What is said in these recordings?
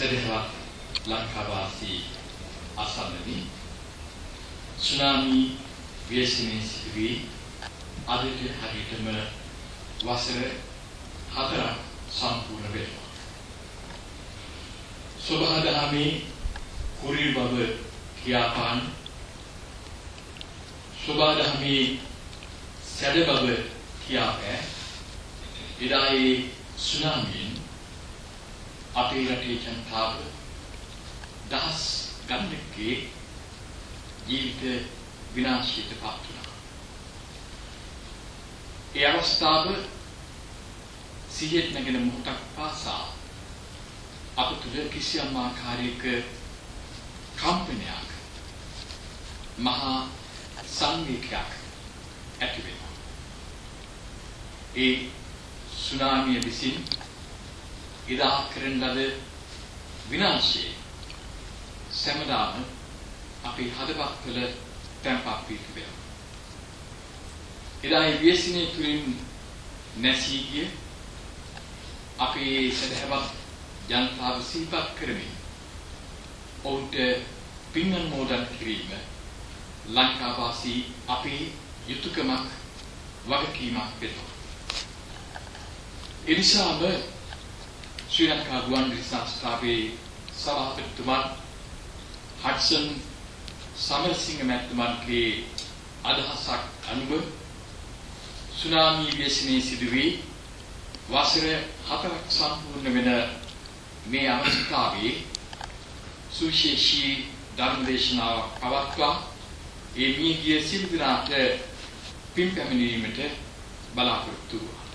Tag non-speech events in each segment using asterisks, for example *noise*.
සදහවත් ලංකාවාසී අසන්නනි tsunami ව්‍යසනයේ සිදුවී අදට හරියටම වසර හතරක් සම්පූර්ණ වෙනවා. සබහාදහමේ කුරිල් බව කියාපාන සබහාදහමේ සැඩ බව කියාපෑ එදායේ සුනාමියෙන් අපේ රටේ ජනතාව දහස් ගණනකගේ ජීවිත විනාශයට පත් වුණා. ඒ අවස්ථාව සිහියට නැගෙන මොහොතක් පාසා අප තුළ කිසියම් ආකාරයක කම්පනයක් මහා සංවේගයක් ඇති වෙනවා. ඒ සුනාමිය විසින් ඉදා කරන ලද විනාශයේ සෑමදාම අපේ හදවත් තුළ තැන්පත් වී තිබෙනවා. එදා ඒ ව්‍යසනයේ තුලින් නැසී ගිය අපේ සදහවත් ජනතාව සිහිපත් කරමින් ඔවුන්ට පින් අනුමෝදන් කිරීම ලංකාවාසී අපේ යුතුයකමක් වගකීමක් වෙනවා. එනිසාම ශ්‍රී ලංකා ගුවන්විදුලි සංස්ථාවේ සභාපතිතුමන් හඩ්සන් සමරසිංහ මැතිතුමන්ගේ අදහසක් අනුව සුනාමි ව්‍යසනයේ සිදුවී වසර හතරක් සම්පූර්ණ වෙන මේ අවස්ථාවේ සුවිශේෂී ධර්ම දේශනාවක් පවත්වා ඒ මියගිය සිල් දිනාට පින් පැමිණීමට බලාපොරොත්තු වුණා.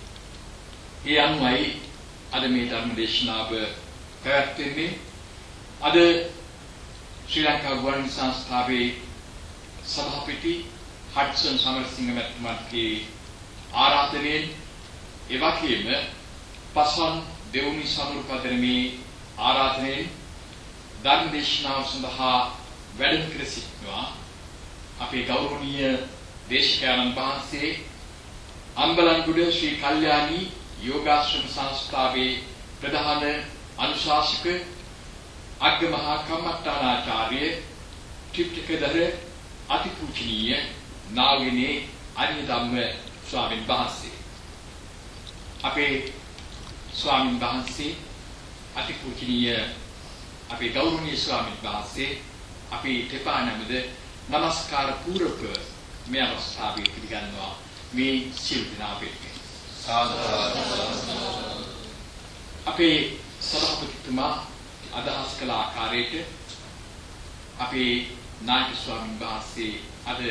ඒ අනුවයි අද මේ ධර්ම දේශනාව පැවැත්වෙන්නේ. අද ශ්‍රී ලංකා ගුවන් සංස්ථාවේ සභාපති හඩ්සන් සමරසිංහ මැතිතුමාගේ ආරාධනයෙන් එවැගේම පසන් දෙවුනි සමුරුපදරමේ ආරාධනයෙන් ධර්ම දේශනාව සඳහා වැඩම කර සිටිනවා අපේ ගෞරවනීය දේශකයන්න් වහන්සේ අම්බලන්ගොඩ ශ්‍රී කල්යාණී යෝගාශ්‍රම සංස්ථාවේ ප්‍රධාන අනුශාසක අග්ගමහා කම්මට්ටානාචාර්ය ත්‍රිපිටකදර අතිපූජනීය නාගිනේ අනිය ධම්ම ස්වාමින් වහන්සේ. අපේ ස්වාමින් වහන්සේ අතිපූජනීය අපේ ගෞරවනීය ස්වාමින් වහන්සේ අපේ තෙපා නමද নমස්කාර පූර්වක මේ අවස්ථාවේ පිළිගන්නවා. මේ සිල් දිනා වෙන්නේ අපේ සභාපතිතුමා අදහස් කළ ආකාරයට අපේ නායක ස්වාමීන් වහන්සේ අද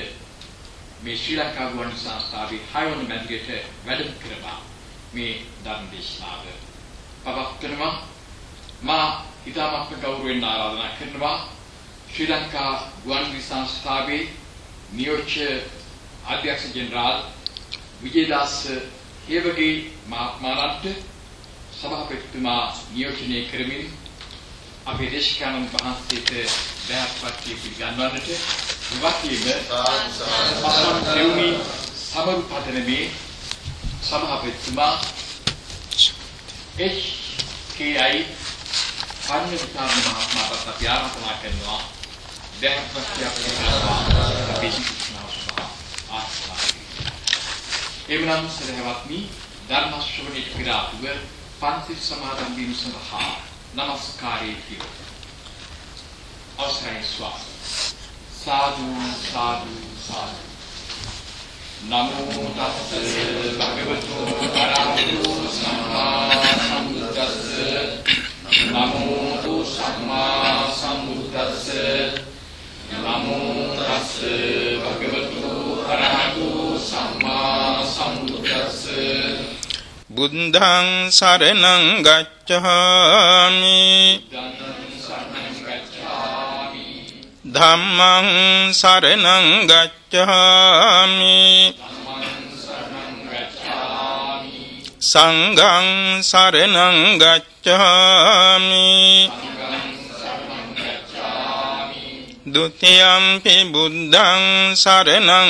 මේ ශ්‍රී ලංකා ගුවන් සංස්ථාවේ හයවන මැදිරියට වැඩම කරවා මේ ධර්ම දේශනාව. පවත්වනවා මා ඉතාමත්ම ගෞරවයෙන් ආරාධනා කරනවා ශ්‍රී ලංකා ගුවන් සංස්ථාවේ නියෝජ්‍ය අධ්‍යක්ෂ ජෙනරාල් විජේදාස් හේවගේ මහත්මාලන්ට සභාපතිතුමා නියෝජනය කරමින් අපේ දේශකයන්න් වහන්සේට දැක්පත්ටි පිළිගන්වන්නට විවකීම පසන් දෙවුනි සමරු පදනමේ සභාපතිතුමා HKI පන්නවිතාන මහත්මයාට අපි ආරාධනා කරනවා දැක්පත්ටි අපේ අපේ ශික්ෂණ ආස්වාද එමනම් සදහවත්නි ධර්ම ශ්‍රවණයට පෙර ආතුව පන්සිල් සමාදන් වීම සඳහා নমස්කාරයේ කිව. අවසරයි ස්වාමී. සාදු සාදු සාදු. නමෝ තස්ස භගවතු අරහතු සම්මා සම්බුද්දස්ස නමෝ සම්මා සම්බුද්දස්ස නමෝ තස්ස භගවතු අරහතු සම්මා සම්බුද්දස්ස බුද්ධං සරණං ගච්ඡාමි ධම්මං සරණං ගච්ඡාමි සංඝං සරණං ගච්ඡාමි ဒုတိယံ පි බුද්ධං සරණං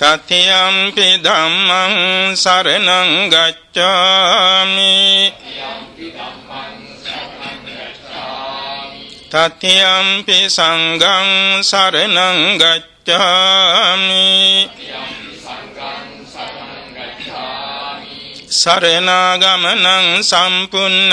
තතියම්පි ධම්මං සරණං ගච්ඡාමි. තතියම්පි සංඝං සරණං ගච්ඡාමි. සරණාගමනං සම්පුන්නං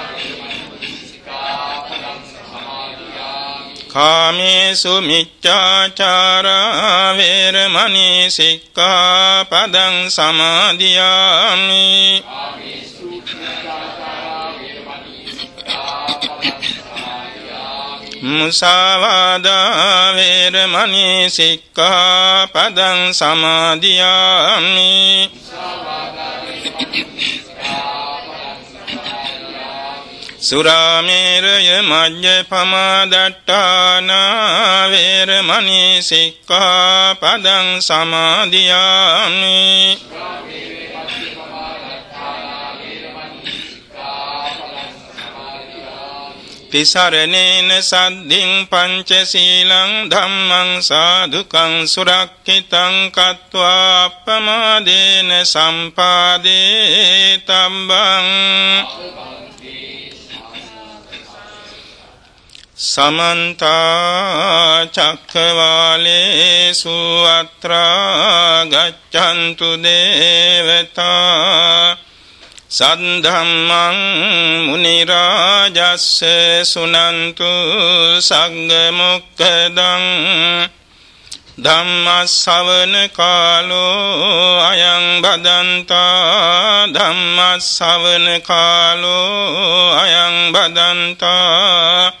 කාමේසු මිච්ඡාචාරා වේරමණී සික්ඛාපදං සමාදියාමි මුසාවාදා වේරමණී සික්ඛාපදං සමාදියාමි සුරාමේරය මජ්ජ පමාදට්ඨාන වේරමණී සික්ඛාපදං සමාදියාමි. තිසරණේන සද්ධින් පංචශීලං ධම්මං සාදුකං සුරක්ඛිතං කତ୍වා අප්පමාදේන සම්පාදේ තම්බං. සමන්ත චක්කවාලේසු අත්‍රා ගච්ඡන්තු දේවතා සද්ධම්මං මුනි රාජස්ස සුනන්තු සග්ග මොක්ඛදං ධම්මස්සවන කාලෝ අයං බදන්තා ධම්මස්සවන කාලෝ අයං බදන්තා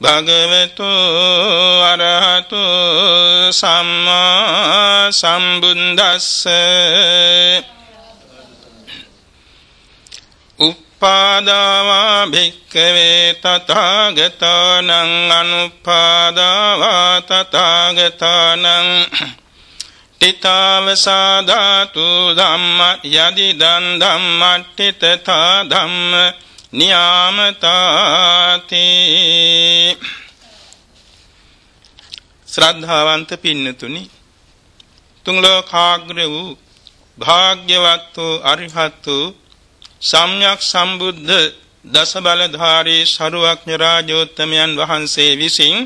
භගවතු අරහතු සම්මා සම්බුද්දස්ස. උප්පාදාවා භික්කවේ තථාගතානං අනුප්පාදාවා තථාගතානං. තිතාවසාදාතු ධම්ම යදිදන් ධම්මට්ඨිතතා ධම්ම නියාමතාති ශ්‍රද්ධාවන්ත පින්නතුනි තුන් ලෝකාග්‍ර වූ භාග්‍යවත් වූ අරිහත් වූ සම්්‍යක් සම්බුද්ධ දස බලධාරී සරුවක්ඥ රාජෝත්තමයන් වහන්සේ විසින්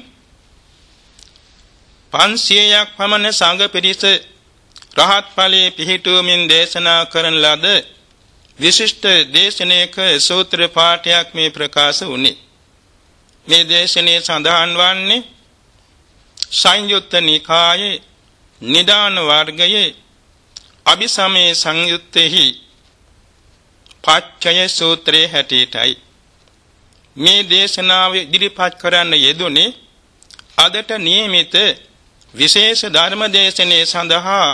500ක් පමණ සංඝ පිරිස රහත් ඵලයේ පිහිටුවමින් දේශනා කරන ලද විශිෂ්ට දේශනාවක සූත්‍ර පාඨයක් මේ ප්‍රකාශ වුණේ. මේ දේශනේ සඳහන් වන්නේ සංයුත්ත නිකායේ නිදාන වර්ගයේ අபிසමේ සංයුත්තේහි පච්චය සූත්‍රයේ හැටියටයි මේ දේශනාව ඉදිරිපත් කරන්න යෙදුනේ අදට નિયમિત විශේෂ ධර්ම දේශනේ සඳහා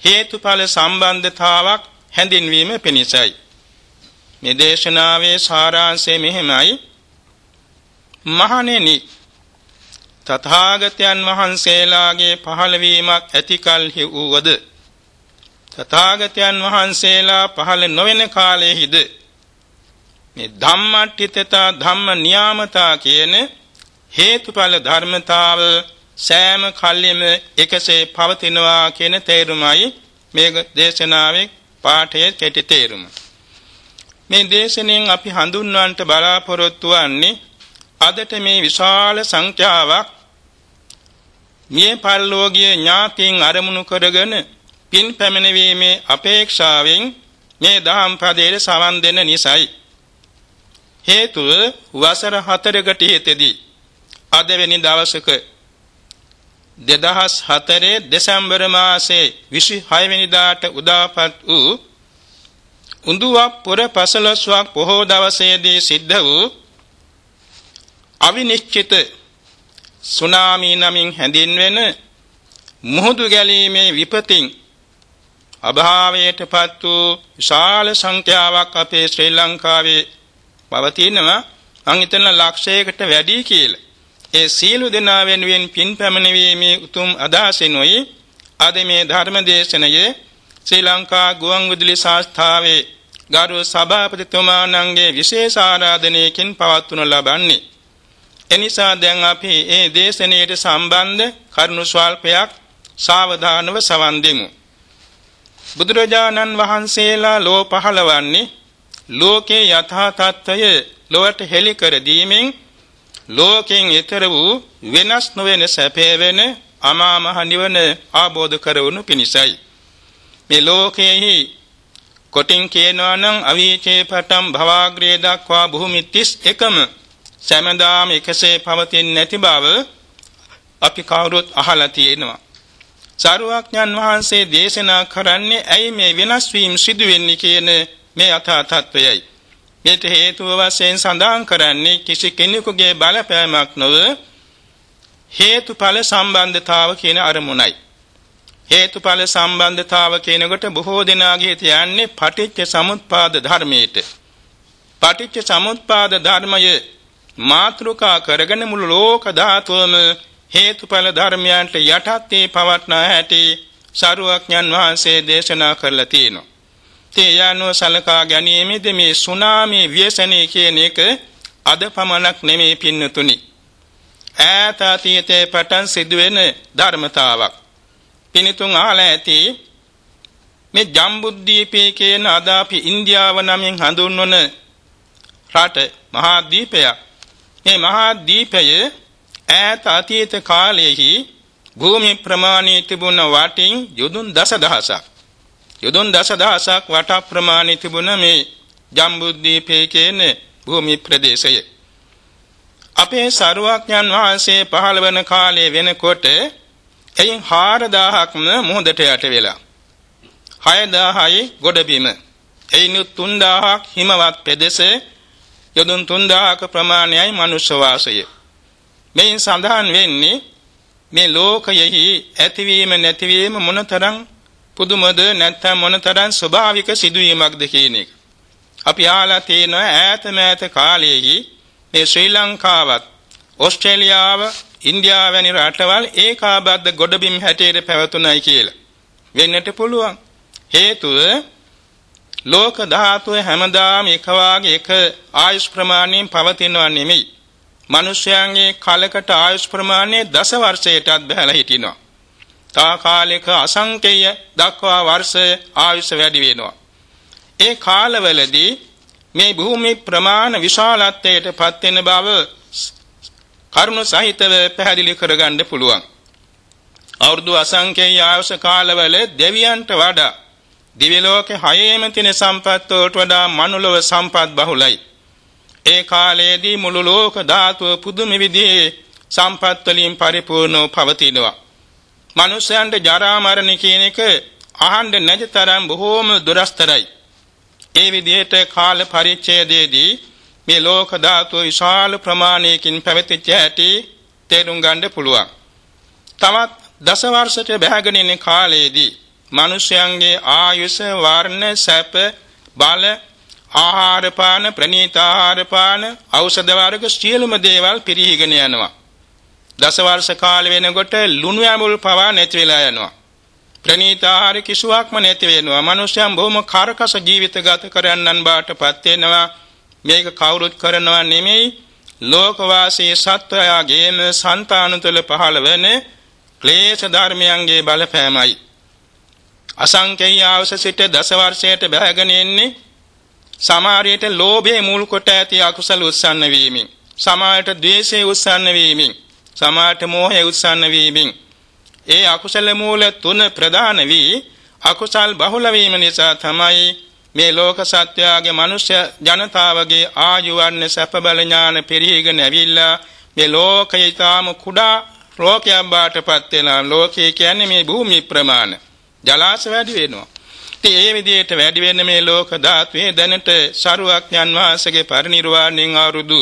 හේතුඵල සම්බන්ධතාවක් හැඳින්වීම පිණිසයි. මේ දේශනාවේ සාරාංශය මෙහිමයි. මහණෙනි තථාගතයන් වහන්සේලාගේ පහළවීමක් ඇතිකල්හි වූවද තථාගතයන් වහන්සේලා පහළ නොවන කාලයේහිද මේ ධම්මට්ඨිතතා ධම්ම නියාමතා කියන හේතුඵල ධර්මතාව සෑම කල්ලිම එකසේ පවතිනවා කියන තේරුමයි මේ දේශනාවේ පාඨයේ කෙටි තේරුම. මේ දේශනෙන් අපි හඳුන්වන්නට බලාපොරොත්තු වන්නේ අදට මේ විශාල සංඛ්‍යාවක් මිය පරලෝකීය ඥාතීන් අරමුණු කරගෙන පින් පැමිණීමේ අපේක්ෂාවෙන් මේ දහම් පදයේ සවන් දෙන නිසයි. හේතුව වසර 4කට හිතෙදී අද වෙනි දවසක 2004 දෙසැම්බර් මාසයේ 26 වෙනිදාට උදාපත් වූ උඳුවක් පුර පසළොස්වක් පොහෝ දවසේදී සිද්ධ වූ අවිනිශ්චිත සුනාමි නමින් හැඳින්වෙන මුහුදු ගැලීමේ විපතින් අභාවයටපත් වූ විශාල සංඛ්‍යාවක් අපේ ශ්‍රී ලංකාවේ පවතිනවා මං හිතන ලක්ෂයකට වැඩි කියලා. ඒ සීළු දෙනා වෙනුවෙන් පින් පැමිණීමේ උතුම් අදහසිනුයි අද මේ ධර්ම දේශනයේ ශ්‍රී ලංකා ගුවන්විදුලි සංස්ථාවේ ගරු සභාපතිතුමාණන්ගේ විශේෂ ආරාධනයකින් පවත්වනු ලබන්නේ. එනිසා දැන් අපි මේ දේශනාවට සම්බන්ධ කරුණු ස්වල්පයක් සාවධානව සවන් දෙමු. බුදුරජාණන් වහන්සේලා ලෝ පහළවන්නේ ලෝකේ යථා තත්ත්වය ලොවට හෙළි කර දීමෙන් ලෝකෙන් ඈතර වූ වෙනස් නොවන සැපේ වෙන අමා මහ නිවන ආબોධ කරවනු පිණිසයි. මේ ලෝකයේහි කොටින් කියනවා නම් අවීචේ පටන් භවග්‍රේ දක්වා භූමි 31ම සෑමදාම එකසේ පවතින්නේ නැති බව අපි කවුරුත් අහලා තියෙනවා. සාරුවක්ඥන් වහන්සේ දේශනා කරන්නේ ඇයි මේ වෙනස් වීම සිදු වෙන්නේ කියන මේ යථා තත්වයයි. මේට හේතුව වශයෙන් සඳහන් කරන්නේ කිසි කෙනෙකුගේ බලපෑමක් නොව හේතුඵල සම්බන්ධතාව කියන අරමුණයි. හේතුඵල සම්බන්ධතාව කියනකොට බොහෝ දෙනාගේ තියන්නේ පටිච්ච සමුප්පාද ධර්මයට. පටිච්ච සමුප්පාද ධර්මයේ මාත්‍රිකා කරගෙන මුළු ලෝක ධාතුවම හේතුඵල ධර්මයන්ට යටත් වී පවත්නා හැටි සරුවක්ඥන් වහන්සේ දේශනා කරලා තියෙනවා. තේ යano සලකා ගැනීමේදී මේ සුනාමි ව්‍යසනයේ කියන එක අද පමණක් නෙමෙයි පින්නතුනි. ඈත අතීතයේ පටන් සිදුවෙන ධර්මතාවක්. පිනිතුන් අහලා ඇති මේ ජම්බුද්දීපේ කියන අද අපි ඉන්දියාව නමින් හඳුන්වන රට මහා දීපයක්. මේ මහා දීපය ඈත අතීත කාලයේහි භූමි ප්‍රමාණී තිබුණ වටින් යොදුන් දසදහසක් යොදුන් දසදහසක් වට ප්‍රමාණී තිබුණ මේ ජම්බුද්දීපේ කියන භූමි ප්‍රදේශය. අපේ සරුවක්ඥන් වහන්සේ පහළ වන කාලයේ වෙනකොට එයින් 4000ක්ම මුහුදට යට වෙලා 6000යි ගොඩබිම. එයින් 3000ක් හිමවත් පෙදෙස යොදුන් 3000ක ප්‍රමාණයයි මනුෂ්‍ය වාසය. මෙයින් සඳහන් වෙන්නේ මේ ලෝකයෙහි ඇතිවීම නැතිවීම මොනතරම් පුදුමද නැත්නම් මොනතරම් ස්වභාවික සිදුවීමක්ද කියන එක. අපි ආලා තියෙන ඈත මෑත කාලයේහි මේ ශ්‍රී ලංකාවත් ඕස්ට්‍රේලියාව ඉන්දියාව වැනි රටවල් ඒකාබද්ධ ගොඩබිම් හැටියට පැවතුණයි කියලා. වෙන්නට පුළුවන්. හේතුව ලෝක ධාතුවේ හැමදාම එක වාගේ එක ආයුෂ් ප්‍රමාණයෙන් පවතිනවා නෙමෙයි. මිනිස්යාගේ කාලකට ආයුෂ් ප්‍රමාණය දස වර්ෂයටත් බහලා හිටිනවා. තා කාලයක අසංකේය දක්වා වර්ෂ ආයුෂ වැඩි වෙනවා. ඒ කාලවලදී මේ භූමි ප්‍රමාණ විශාලත්වයට පත් වෙන බව කරුණ සහිතව පැහැදිලි කරගන්න පුළුවන්. අවුරුදු අසංකේය ආයුෂ කාලවල දෙවියන්ට වඩා දිව්‍ය ලෝකේ හයේම තියෙන සම්පත් වලට වඩා මනුලව සම්පත් බහුලයි. ඒ කාලයේදී මුළු ලෝක ධාතුව පුදුම විදිහේ සම්පත් වලින් පරිපූර්ණව පවතිනවා. මනුෂ්‍යයන්ට ජරා මරණ කියන එක අහන්න නැති තරම් බොහෝම දුරස්තරයි. ඒ විදිහට කාල පරිච්ඡේදයේදී මේ ලෝක ධාතුව විශාල ප්‍රමාණයකින් පැවතිච්ච ඇති තේරුම් ගන්න පුළුවන්. තවත් දස වර්ෂයට බැහැගෙන ඉන්න කාලයේදී මිනිසයන්ගේ ආයුෂ වර්ණ සැප බල ආහාර පාන ප්‍රණීත ආහාර පාන ඖෂධ වර්ග සියලුම දේවල් පිරිහීගෙන යනවා දස වර්ෂ කාල වෙනකොට ලුණු ඇඹුල් පවා නැති වෙලා යනවා. ප්‍රණීත ආහාර කිසිවක්ම නැති වෙනවා. මිනිසයන් බොහොම කාර්කස ජීවිත ගත කරන්නන් බාටපත් වෙනවා. මේක කවුරුත් කරනවා නෙමෙයි. ලෝකවාසී සත්වයාගේම సంతාන තුළ පහළ වෙන ක්ලේශ ධර්මයන්ගේ බලපෑමයි. අසංකේය අවස සිට දස වර්ෂයට බැහැගෙන ඉන්නේ සමහරයට ලෝභයේ මුල් කොට ඇති අකුසල උස්සන්න වීමෙන් සමහරට ද්වේෂයේ උස්සන්න වීමෙන්. සමහරට මෝහයේ උස්සන්න වීමෙන්. ඒ අකුසල මූල තුන ප්‍රධාන වී අකුසල් බහුල වීම නිසා තමයි මේ ලෝක සත්‍යයේ මනුෂ්‍ය ජනතාවගේ ආයු වර්ණ සැප බල ඥාන පෙරහිගෙන ඇවිල්ලා මේ ලෝකයේ තාම කුඩා ලෝකයක් බාටපත් වෙනා ලෝකය කියන්නේ මේ භූමි ප්‍රමාණ. ජලාශ වැඩි වෙනවා. ඉතින් ඒ විදිහට වැඩි වෙන මේ ලෝක ධාතුවේ දැනට සරුවක්ඥන් වහන්සේගේ පරිනිර්වාණයෙන් අවුරුදු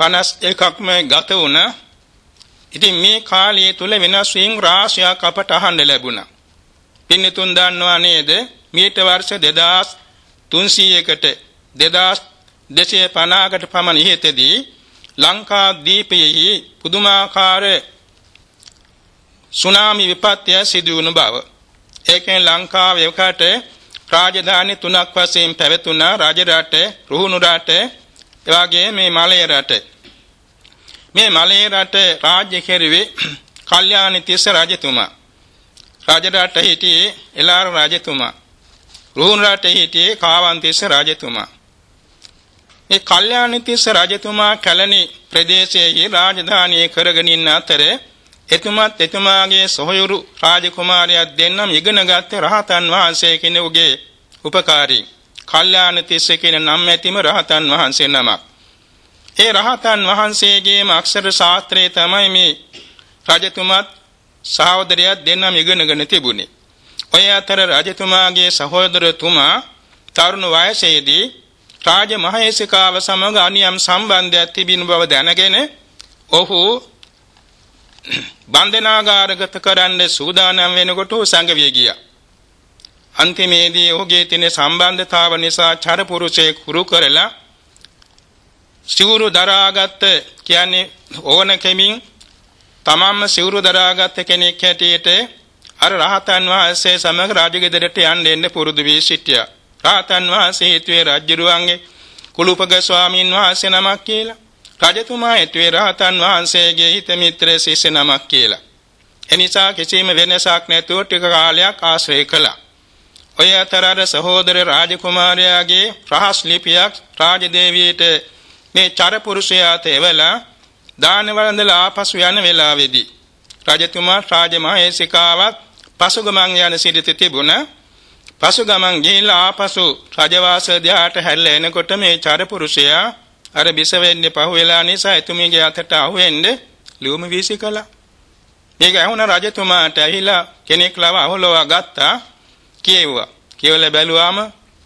2551ක්ම ගත වුණා. ඉතින් මේ කාලය තුල වෙනස් වීම් රාශියක් අපට අහන්න ලැබුණා. පින්නතුන් දන්නවා නේද? මීට වර්ෂ 2300කට 2250කට පමණ ඉහතදී ලංකා දීපයෙහි පුදුමාකාර සුනාමි විපත්‍ය සිදු වුණු බව ඒකෙන් ලංකාවේ එකට රාජධානි තුනක් වශයෙන් පැවතුණා රජ රට, රුහුණු රට, එවාගේ මේ මලය රට. මේ මලය රට රාජ්‍ය කෙරුවේ *clears throat* කල්යාණි තිස්ස රජතුමා. රජ රට හිටියේ එලාර රජතුමා. රුහුණු රට හිටියේ කාවන්තිස්ස රජතුමා. මේ කල්යාණි තිස්ස රජතුමා කැලණි ප්‍රදේශයේ රාජධානිය කරගෙන ඉන්න අතරේ එතුමත් එතුමාගේ සොහොයුරු රාජකුමාරයෙක් දෙන්නම ඉගෙනගත් රහතන් වහන්සේ කෙනෙකුගේ උපකාරී. කල්යාණ තිස්ස කියන නම් ඇතිම රහතන් වහන්සේ නමක්. ඒ රහතන් වහන්සේගේම අක්ෂර ශාස්ත්‍රයේ තමයි මේ රජතුමත් සහෝදරයෙක් දෙන්නම ඉගෙනගෙන තිබුණේ. ඔය අතර රජතුමාගේ සහෝදරතුමා තරුණ වයසේදී රාජ මහේසිකාව සමග අනියම් සම්බන්ධයක් තිබෙන බව දැනගෙන ඔහු බන්ධනාගාරගත කරන්න සූදානම් වෙනකොට සංගවිය ගියා. අන්තිමේදී ඔහුගේ තියෙන සම්බන්ධතාව නිසා චරපුරුෂේ කුරු කරලා සිවුරු දරාගත්ත කියන්නේ ඕන කෙමින් තමන්ම සිවුරු දරාගත්ත කෙනෙක් හැටියට අර රහතන් වහන්සේ සමග රාජගෙදරට යන්න එන්න පුරුදු වී සිටියා. රහතන් වහන්සේ හිතුවේ රජුරුවන්ගේ කුලුපග ස්වාමීන් වහන්සේ නමක් කියලා. රජතුමා හිතුවේ රහතන් වහන්සේගේ හිත මිත්‍ර ශිෂ්‍ය නමක් කියලා. එනිසා කිසිම වෙනසක් නැතුව ටික කාලයක් ආශ්‍රය කළා. ඔය අතර අර සහෝදර රාජකුමාරයාගේ රහස් ලිපියක් රාජදේවියට මේ චරපුරුෂයාට එවලා දාන වළඳලා ආපසු යන වෙලාවේදී රජතුමා රාජමහේසිකාවක් පසුගමන් යන සිටිත තිබුණා. පසුගමන් ගිහිල්ලා ආපසු රජවාස දිහාට හැරිලා එනකොට මේ චරපුරුෂයා අර බිස වෙන්නේ පහු වෙලා නිසා එතුමියගේ අතට අහුවෙන්න ලියුම වීසි කළා. මේක ඇහුණ රජතුමාට ඇහිලා කෙනෙක් ලව අහුලවා ගත්තා කියෙව්වා. කියවලා බැලුවාම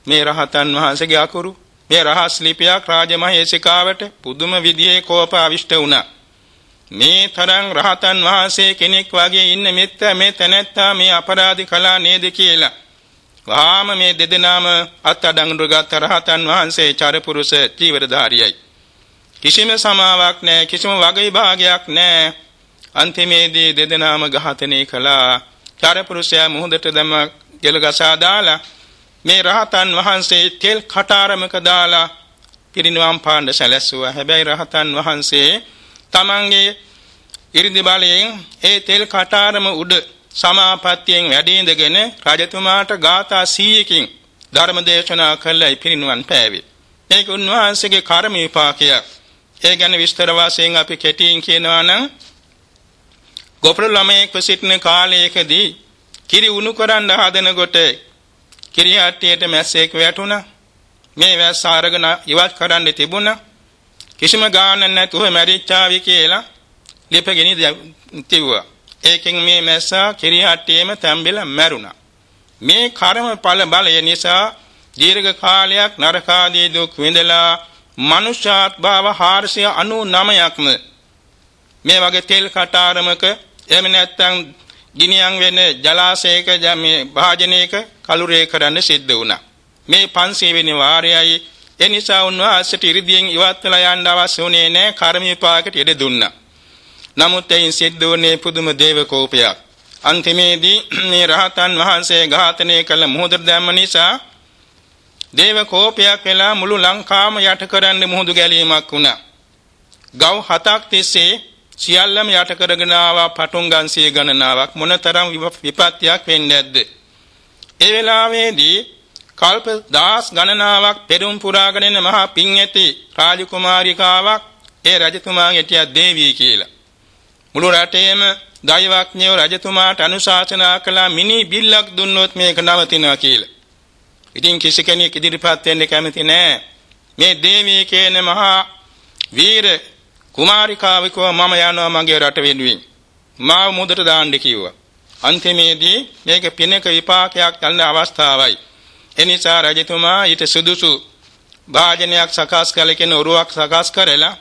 මේ රහතන් වහන්සේගේ අකුරු මේ රහස් ලිපියක් රාජමහේසිකාවට පුදුම විදිහේ කෝප අවිෂ්ට වුණා. මේ තරම් රහතන් වහන්සේ කෙනෙක් වගේ ඉන්න මෙත්ත මේ තැනැත්තා මේ අපරාධි කළා නේද කියලා. වහාම මේ දෙදෙනාම අත්අඩංගුවට ගත් රහතන් වහන්සේ චරපුරුෂ චීවරධාරියයි. කිසිම සමාවක් නැහැ කිසිම වගයි භාගයක් නැහැ. අන්තිමේදී දෙදෙනාම ඝාතනය කළා. චරපුරුෂයා මුහුදට දැම කෙල ගසා දාලා මේ රහතන් වහන්සේ තෙල් කටාරමක දාලා පිරිනිවන් පාන්න සැලැස්සුවා. හැබැයි රහතන් වහන්සේ තමන්ගේ ඉරිදි බලයෙන් ඒ තෙල් කටාරම උඩ සමාපත්තියෙන් වැඩි ඉඳගෙන රජතුමාට ගාථා 100කින් ධර්ම දේශනා කළයි පිරිනිවන් පෑවේ. මේක උන්වහන්සේගේ කර්ම විපාකයක්. ඒ ගැන විස්තර වශයෙන් අපි කෙටියෙන් කියනවා නම් ගොපළු ළමයෙක් සිටින කාලයකදී කිරි උණු කරන්න හදනකොට කිරි හට්ටියට මැස්සෙක් වැටුණා. මේ වැස්ස අරගෙන ඉවත් කරන්න තිබුණා. කිසිම ගානක් නැතුව මැරිච්චාවි කියලා ලිපගෙන තිබුවා. ඒකෙන් මේ මැස්සා කිරි හට්ටියේම තැම්බෙලා මැරුණා. මේ කර්ම ඵල බලය නිසා දීර්ඝ කාලයක් නරකාදී දුක් විඳලා මනුෂ්‍යාත් භාව 499ක්ම මේ වගේ තෙල් කටාරමක එහෙම නැත්නම් ගිනියම් වෙන ජලාශයක මේ භාජනයක කලුරේ කරන්න සිද්ධ වුණා. මේ 500 වෙනි වාරයයි ඒ නිසා උන්වහන්සේට ඉරිදියෙන් ඉවත් වෙලා යන්න අවශ්‍ය වුණේ නැහැ කර්ම විපාකයට ඉඩ දුන්නා. නමුත් එයින් සිද්ධ වුණේ පුදුම දේව කෝපයක්. අන්තිමේදී *clears throat* මේ රහතන් වහන්සේ ඝාතනය කළ මොහොත දැම්ම නිසා දේව කෝපයක් වෙලා මුළු ලංකාවම යට කරන්න මුහුදු ගැලීමක් වුණා. ගව් හතක් තිස්සේ සියල්ලම යට කරගෙන ආවා පටුන් ගන්සිය ගණනාවක් මොනතරම් විපත්තියක් වෙන්නේ නැද්ද? ඒ වෙලාවේදී කල්ප දහස් ගණනාවක් පෙරම් පුරාගෙන එන මහා පින් ඇති රාජකුමාරිකාවක් ඒ රජතුමාගේ හිටියා දේවී කියලා. මුළු රටේම දෛවඥයෝ රජතුමාට අනුශාසනා කළා මිනි බිල්ලක් දුන්නොත් මේක නවතිනවා කියලා. ඉතින් කිසි කෙනෙක් ඉදිරිපත් වෙන්න කැමති නෑ. මේ දේවී කියන මහා වීර කුමාරිකාවකව මම යනවා මගේ රට වෙනුවෙන්. මාව මුදට දාන්න කිව්වා. අන්තිමේදී මේක පිනක විපාකයක් ගන්න අවස්ථාවයි. එනිසා රජතුමා ඊට සුදුසු භාජනයක් සකස් කළකින උරුවක් සකස් කරලා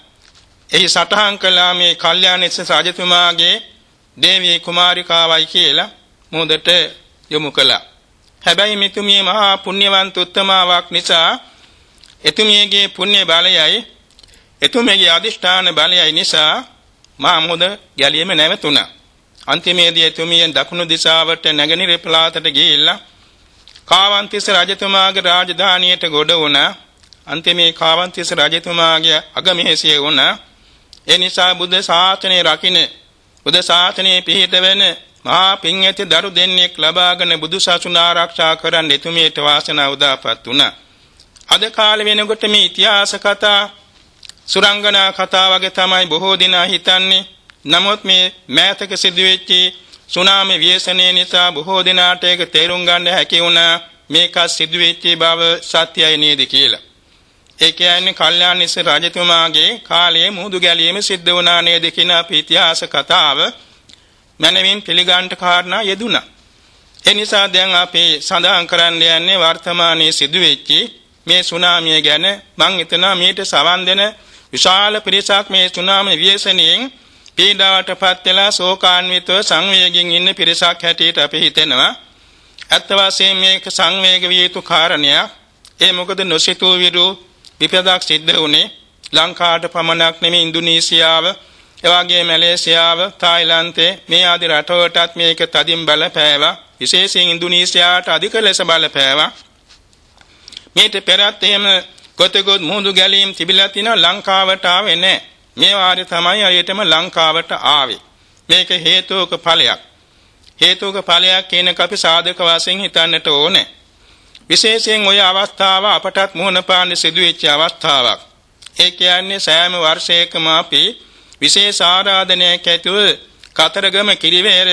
එහි සටහන් කළා මේ කල්යාණිස්ස රජතුමාගේ දේවී කුමාරිකාවයි කියලා මොහොතට යොමු කළා. හැබැයි මෙතුමිය මහා පුණ්‍යවන්ත උත්තමාවක් නිසා එතුමියගේ පුණ්‍ය බලයයි එතුමියගේ අදිෂ්ඨාන බලයයි නිසා මා මොහොත ගැලියෙම නැවතුණා. අන්තිමේදී එතුමියෙන් දකුණු දිශාවට නැගෙනහිර පළාතට ගිහිල්ලා කාවන්තිස්ස රජතුමාගේ රාජධානියට ගොඩ වුණා. අන්තිමේ කාවන්තිස්ස රජතුමාගේ අගමෙහෙසිය වුණා. ඒ නිසා බුද්ධ ශාසනය රකින්න බුද්ධ ශාසනයේ පිහිට වෙන මහා පින් ඇති දරු දෙන්නෙක් ලබාගෙන බුදු සසුන ආරක්ෂා කරන්න එතුමියට වාසනාව උදාපත් වුණා. අද කාලේ වෙනකොට මේ ඉතිහාස කතා සුරංගනා කතා වගේ තමයි බොහෝ දෙනා හිතන්නේ. නමුත් මේ මෑතක සිදුවෙච්ච සුනාමි ව්‍යසනය නිසා බොහෝ දෙනාට ඒක තේරුම් ගන්න හැකි වුණා මේක සිදුවෙච්ච බව සත්‍යයි නේද කියලා. ඒ කියන්නේ කල්යාණිස්ස රජතුමාගේ කාලයේ මුහුදු ගැලීම සිද්ධ වුණා නේද කියන අපේ ඉතිහාස කතාව මනමින් පිළිගන්නට කාරණා යෙදුණා. ඒ නිසා දැන් අපි සඳහන් කරන්න යන්නේ වර්තමානයේ සිදුවෙච්ච මේ සුනාමිය ගැන මං හිතනවා මේට සවන් දෙන විශාල පිරිසක් මේ සුනාමි ව්‍යසනයෙන් පීඩාවටපත් වෙලා ශෝකාන්විතව සංවේගයෙන් ඉන්න පිරිසක් හැටියට අපි හිතෙනවා. අත්ත වශයෙන් මේක සංවේග විය යුතු කාරණයක්. ඒ මොකද නොසිතූ විරු විපදක් සිද්ධ වුණේ ලංකාවට පමණක් නෙමෙයි ඉන්දුනීසියාව එවාගේ මැලේසියාව තායිලන්තේ මේ ආදී රටවලටත් මේක තදින් බලපෑවා විශේෂයෙන් ඉන්දුනීසියාවට අධික ලෙස බලපෑවා මේට පෙරත් එහෙම කොතෙකුත් මුහුදු ගැලීම් තිබිලා තිනවා ලංකාවට ආවේ නැහැ මේ වාරේ තමයි හරියටම ලංකාවට ආවේ. මේක හේතුක ඵලයක්. හේතුක ඵලයක් කියන අපි සාධක වශයෙන් හිතන්නට ඕනේ. විශේෂයෙන් ওই අවස්ථාව අපටත් මුහුණ පාන්න සිදුවෙච්ච අවස්ථාවක්. ඒ කියන්නේ සෑම වර්ෂයකම අපි විශේෂ ආරාධනයක් ඇතුව කතරගම කිරිවේර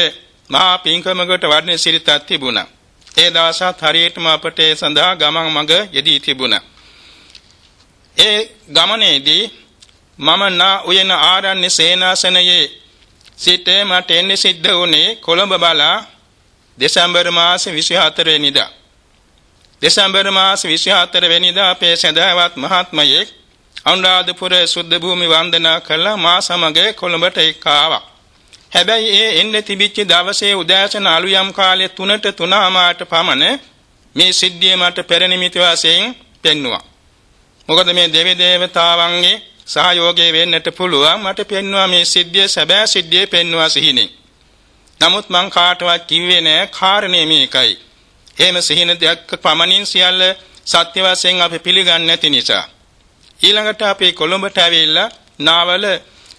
මහා පින්කමකට වඩන සිරිතක් තිබුණා. ඒ දවසත් හරියටම අපට ඒ සඳහා ගමන් මඟ යෙදී තිබුණා. ඒ ගමනේදී මම නා උයන ආරණ්‍ය සේනාසනයේ සිට මට එන්නේ සිද්ධ වුණේ කොළඹ බලා දෙසැම්බර් මාස 24 වෙනිදා. දෙසැම්බර් මාස 24 වෙනිදා අපේ සදහවත් මහත්මයෙක් අනුරාධපුර සුද්ධ භූමි වන්දනා කළා මා සමග කොළඹට එක්ක ආවා. හැබැයි ඒ එන්නේ තිබිච්ච දවසේ උදෑසන අලුයම් කාලේ 3ට 3මාට පමණ මේ සිද්ධිය මට පෙර නිමිති වශයෙන් පෙන්වුවා. මොකද මේ දෙවි දේවතාවන්ගේ සහයෝගය වෙන්නට පුළුවන් මට පෙන්වුවා මේ සිද්ධිය සැබෑ සිද්ධිය පෙන්වුවා සිහිනේ. නමුත් මං කාටවත් කිව්වේ නෑ කාරණේ මේකයි. එහෙම සිහින දෙයක් පමණින් සියල්ල සත්‍ය වශයෙන් අපි පිළිගන්නේ නැති නිසා. ඊළඟට අපි කොළඹට ඇවිල්ලා නාවල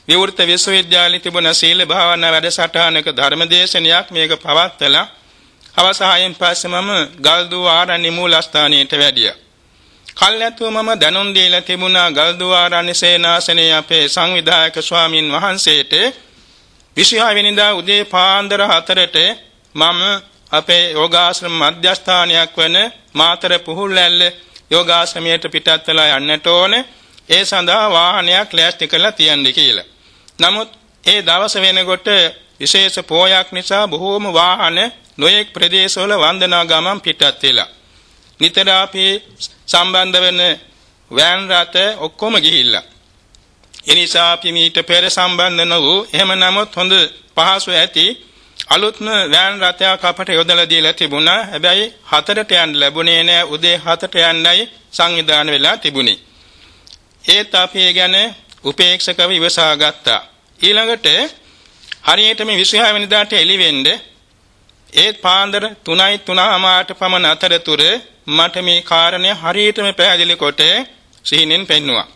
විවෘත විශ්වවිද්‍යාලයේ තිබුණ සීල භාවනා වැඩසටහනක ධර්මදේශනයක් මේක පවත්වලා අවසායයෙන් පස්සේ මම ගල්දුව ආරණ්‍ය මූලස්ථානයට වැඩියා. කල්ැතුව මම දැනුම් දීලා තිබුණා ගල්දුව ආරණ්‍ය සේනාසනයේ අපේ සංවිධායක ස්වාමින් වහන්සේට 26 වෙනිදා උදේ පාන්දර 4ට මම අපේ යෝගාශ්‍රම මධ්‍යස්ථානයක් වන මාතර පුහුල්ලැල්ල යෝගාශ්‍රමයට පිටත් වෙලා යන්නට ඕනේ. ඒ සඳහා වාහනයක් ලෑස්ති කරලා තියන්න කියලා. නමුත් ඒ දවස වෙනකොට විශේෂ පෝයක් නිසා බොහෝම වාහන නොයෙක් ප්‍රදේශවල වන්දනා ගමන් පිටත් වෙලා. නිතර අපි සම්බන්ධ වෙන වෑන් රථ ඔක්කොම ගිහිල්ලා. එනිසා අපි මීට පෙර සම්බන්ධ නොවූ එහෙම නමුත් හොඳ පහසු ඇති අලුත්ම වෑන් රථයක් අපට යොදලා දීලා තිබුණා. හැබැයි හතරට යන්න ලැබුණේ නෑ. උදේ 7ට යන්නයි සංවිධානය වෙලා තිබුණේ. ඒත් අපි ඒ ගැන උපේක්ෂකව ඉවසා ගත්තා. ඊළඟට හරියට මේ 26 වෙනිදාට එළි වෙන්නේ ඒත් පාන්දර 3යි 3:00මාට පමණ අතරතුර මට මේ කාරණය හරියටම පැහැදිලි කොට සිහිනෙන් පෙන්නවා.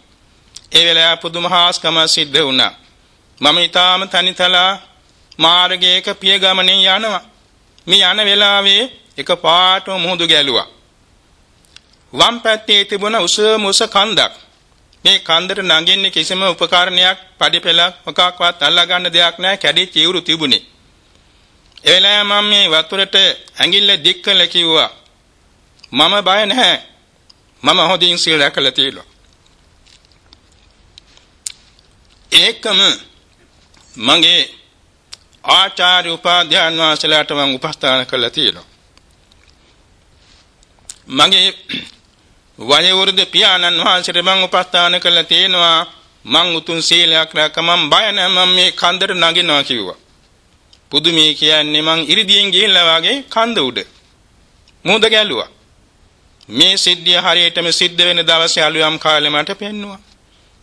ඒ වෙලාව පුදුමහාස්කම සිද්ධ වුණා. මම ඊටාම තනිතලා මාර්ගයක පිය ගමනින් යනවා. මේ යන වෙලාවේ එක පාටම මුහුදු ගැලුවා. වම් පැත්තේ තිබුණ උස මුස කන්දක්. මේ කන්දට නගින්නේ කිසිම උපකරණයක්, පඩිපෙලක්, මොකක්වත් අල්ලා ගන්න දෙයක් නැහැ. කැඩිච්ච ඉවුරු තිබුණේ. ඒ වෙලාවේ මම මේ වතුරට ඇඟිල්ල දික් කළ කිව්වා. මම බය නැහැ. මම හොඳින් සීල් රැකලා තියෙනවා. ඒකම මගේ ආචාර්ය උපාධ්‍යාන වාසලට මම උපස්ථාන කළා තියෙනවා. මගේ වයවෘද පියාණන් වහන්සේට මම උපස්ථාන කළා තියෙනවා. මං උතුම් සීලයක් රැක මම බය නැහැ මම මේ කන්දට නගිනවා කිව්වා. පුදුමේ කියන්නේ මං ඉරිදියෙන් ගිහිල්ලා වගේ කන්ද උඩ. මුහුද ගැලුවා. මේ සිද්ධිය හරියටම සිද්ධ වෙන දවසේ අලුයම් කාලේ මට පෙන්නුවා.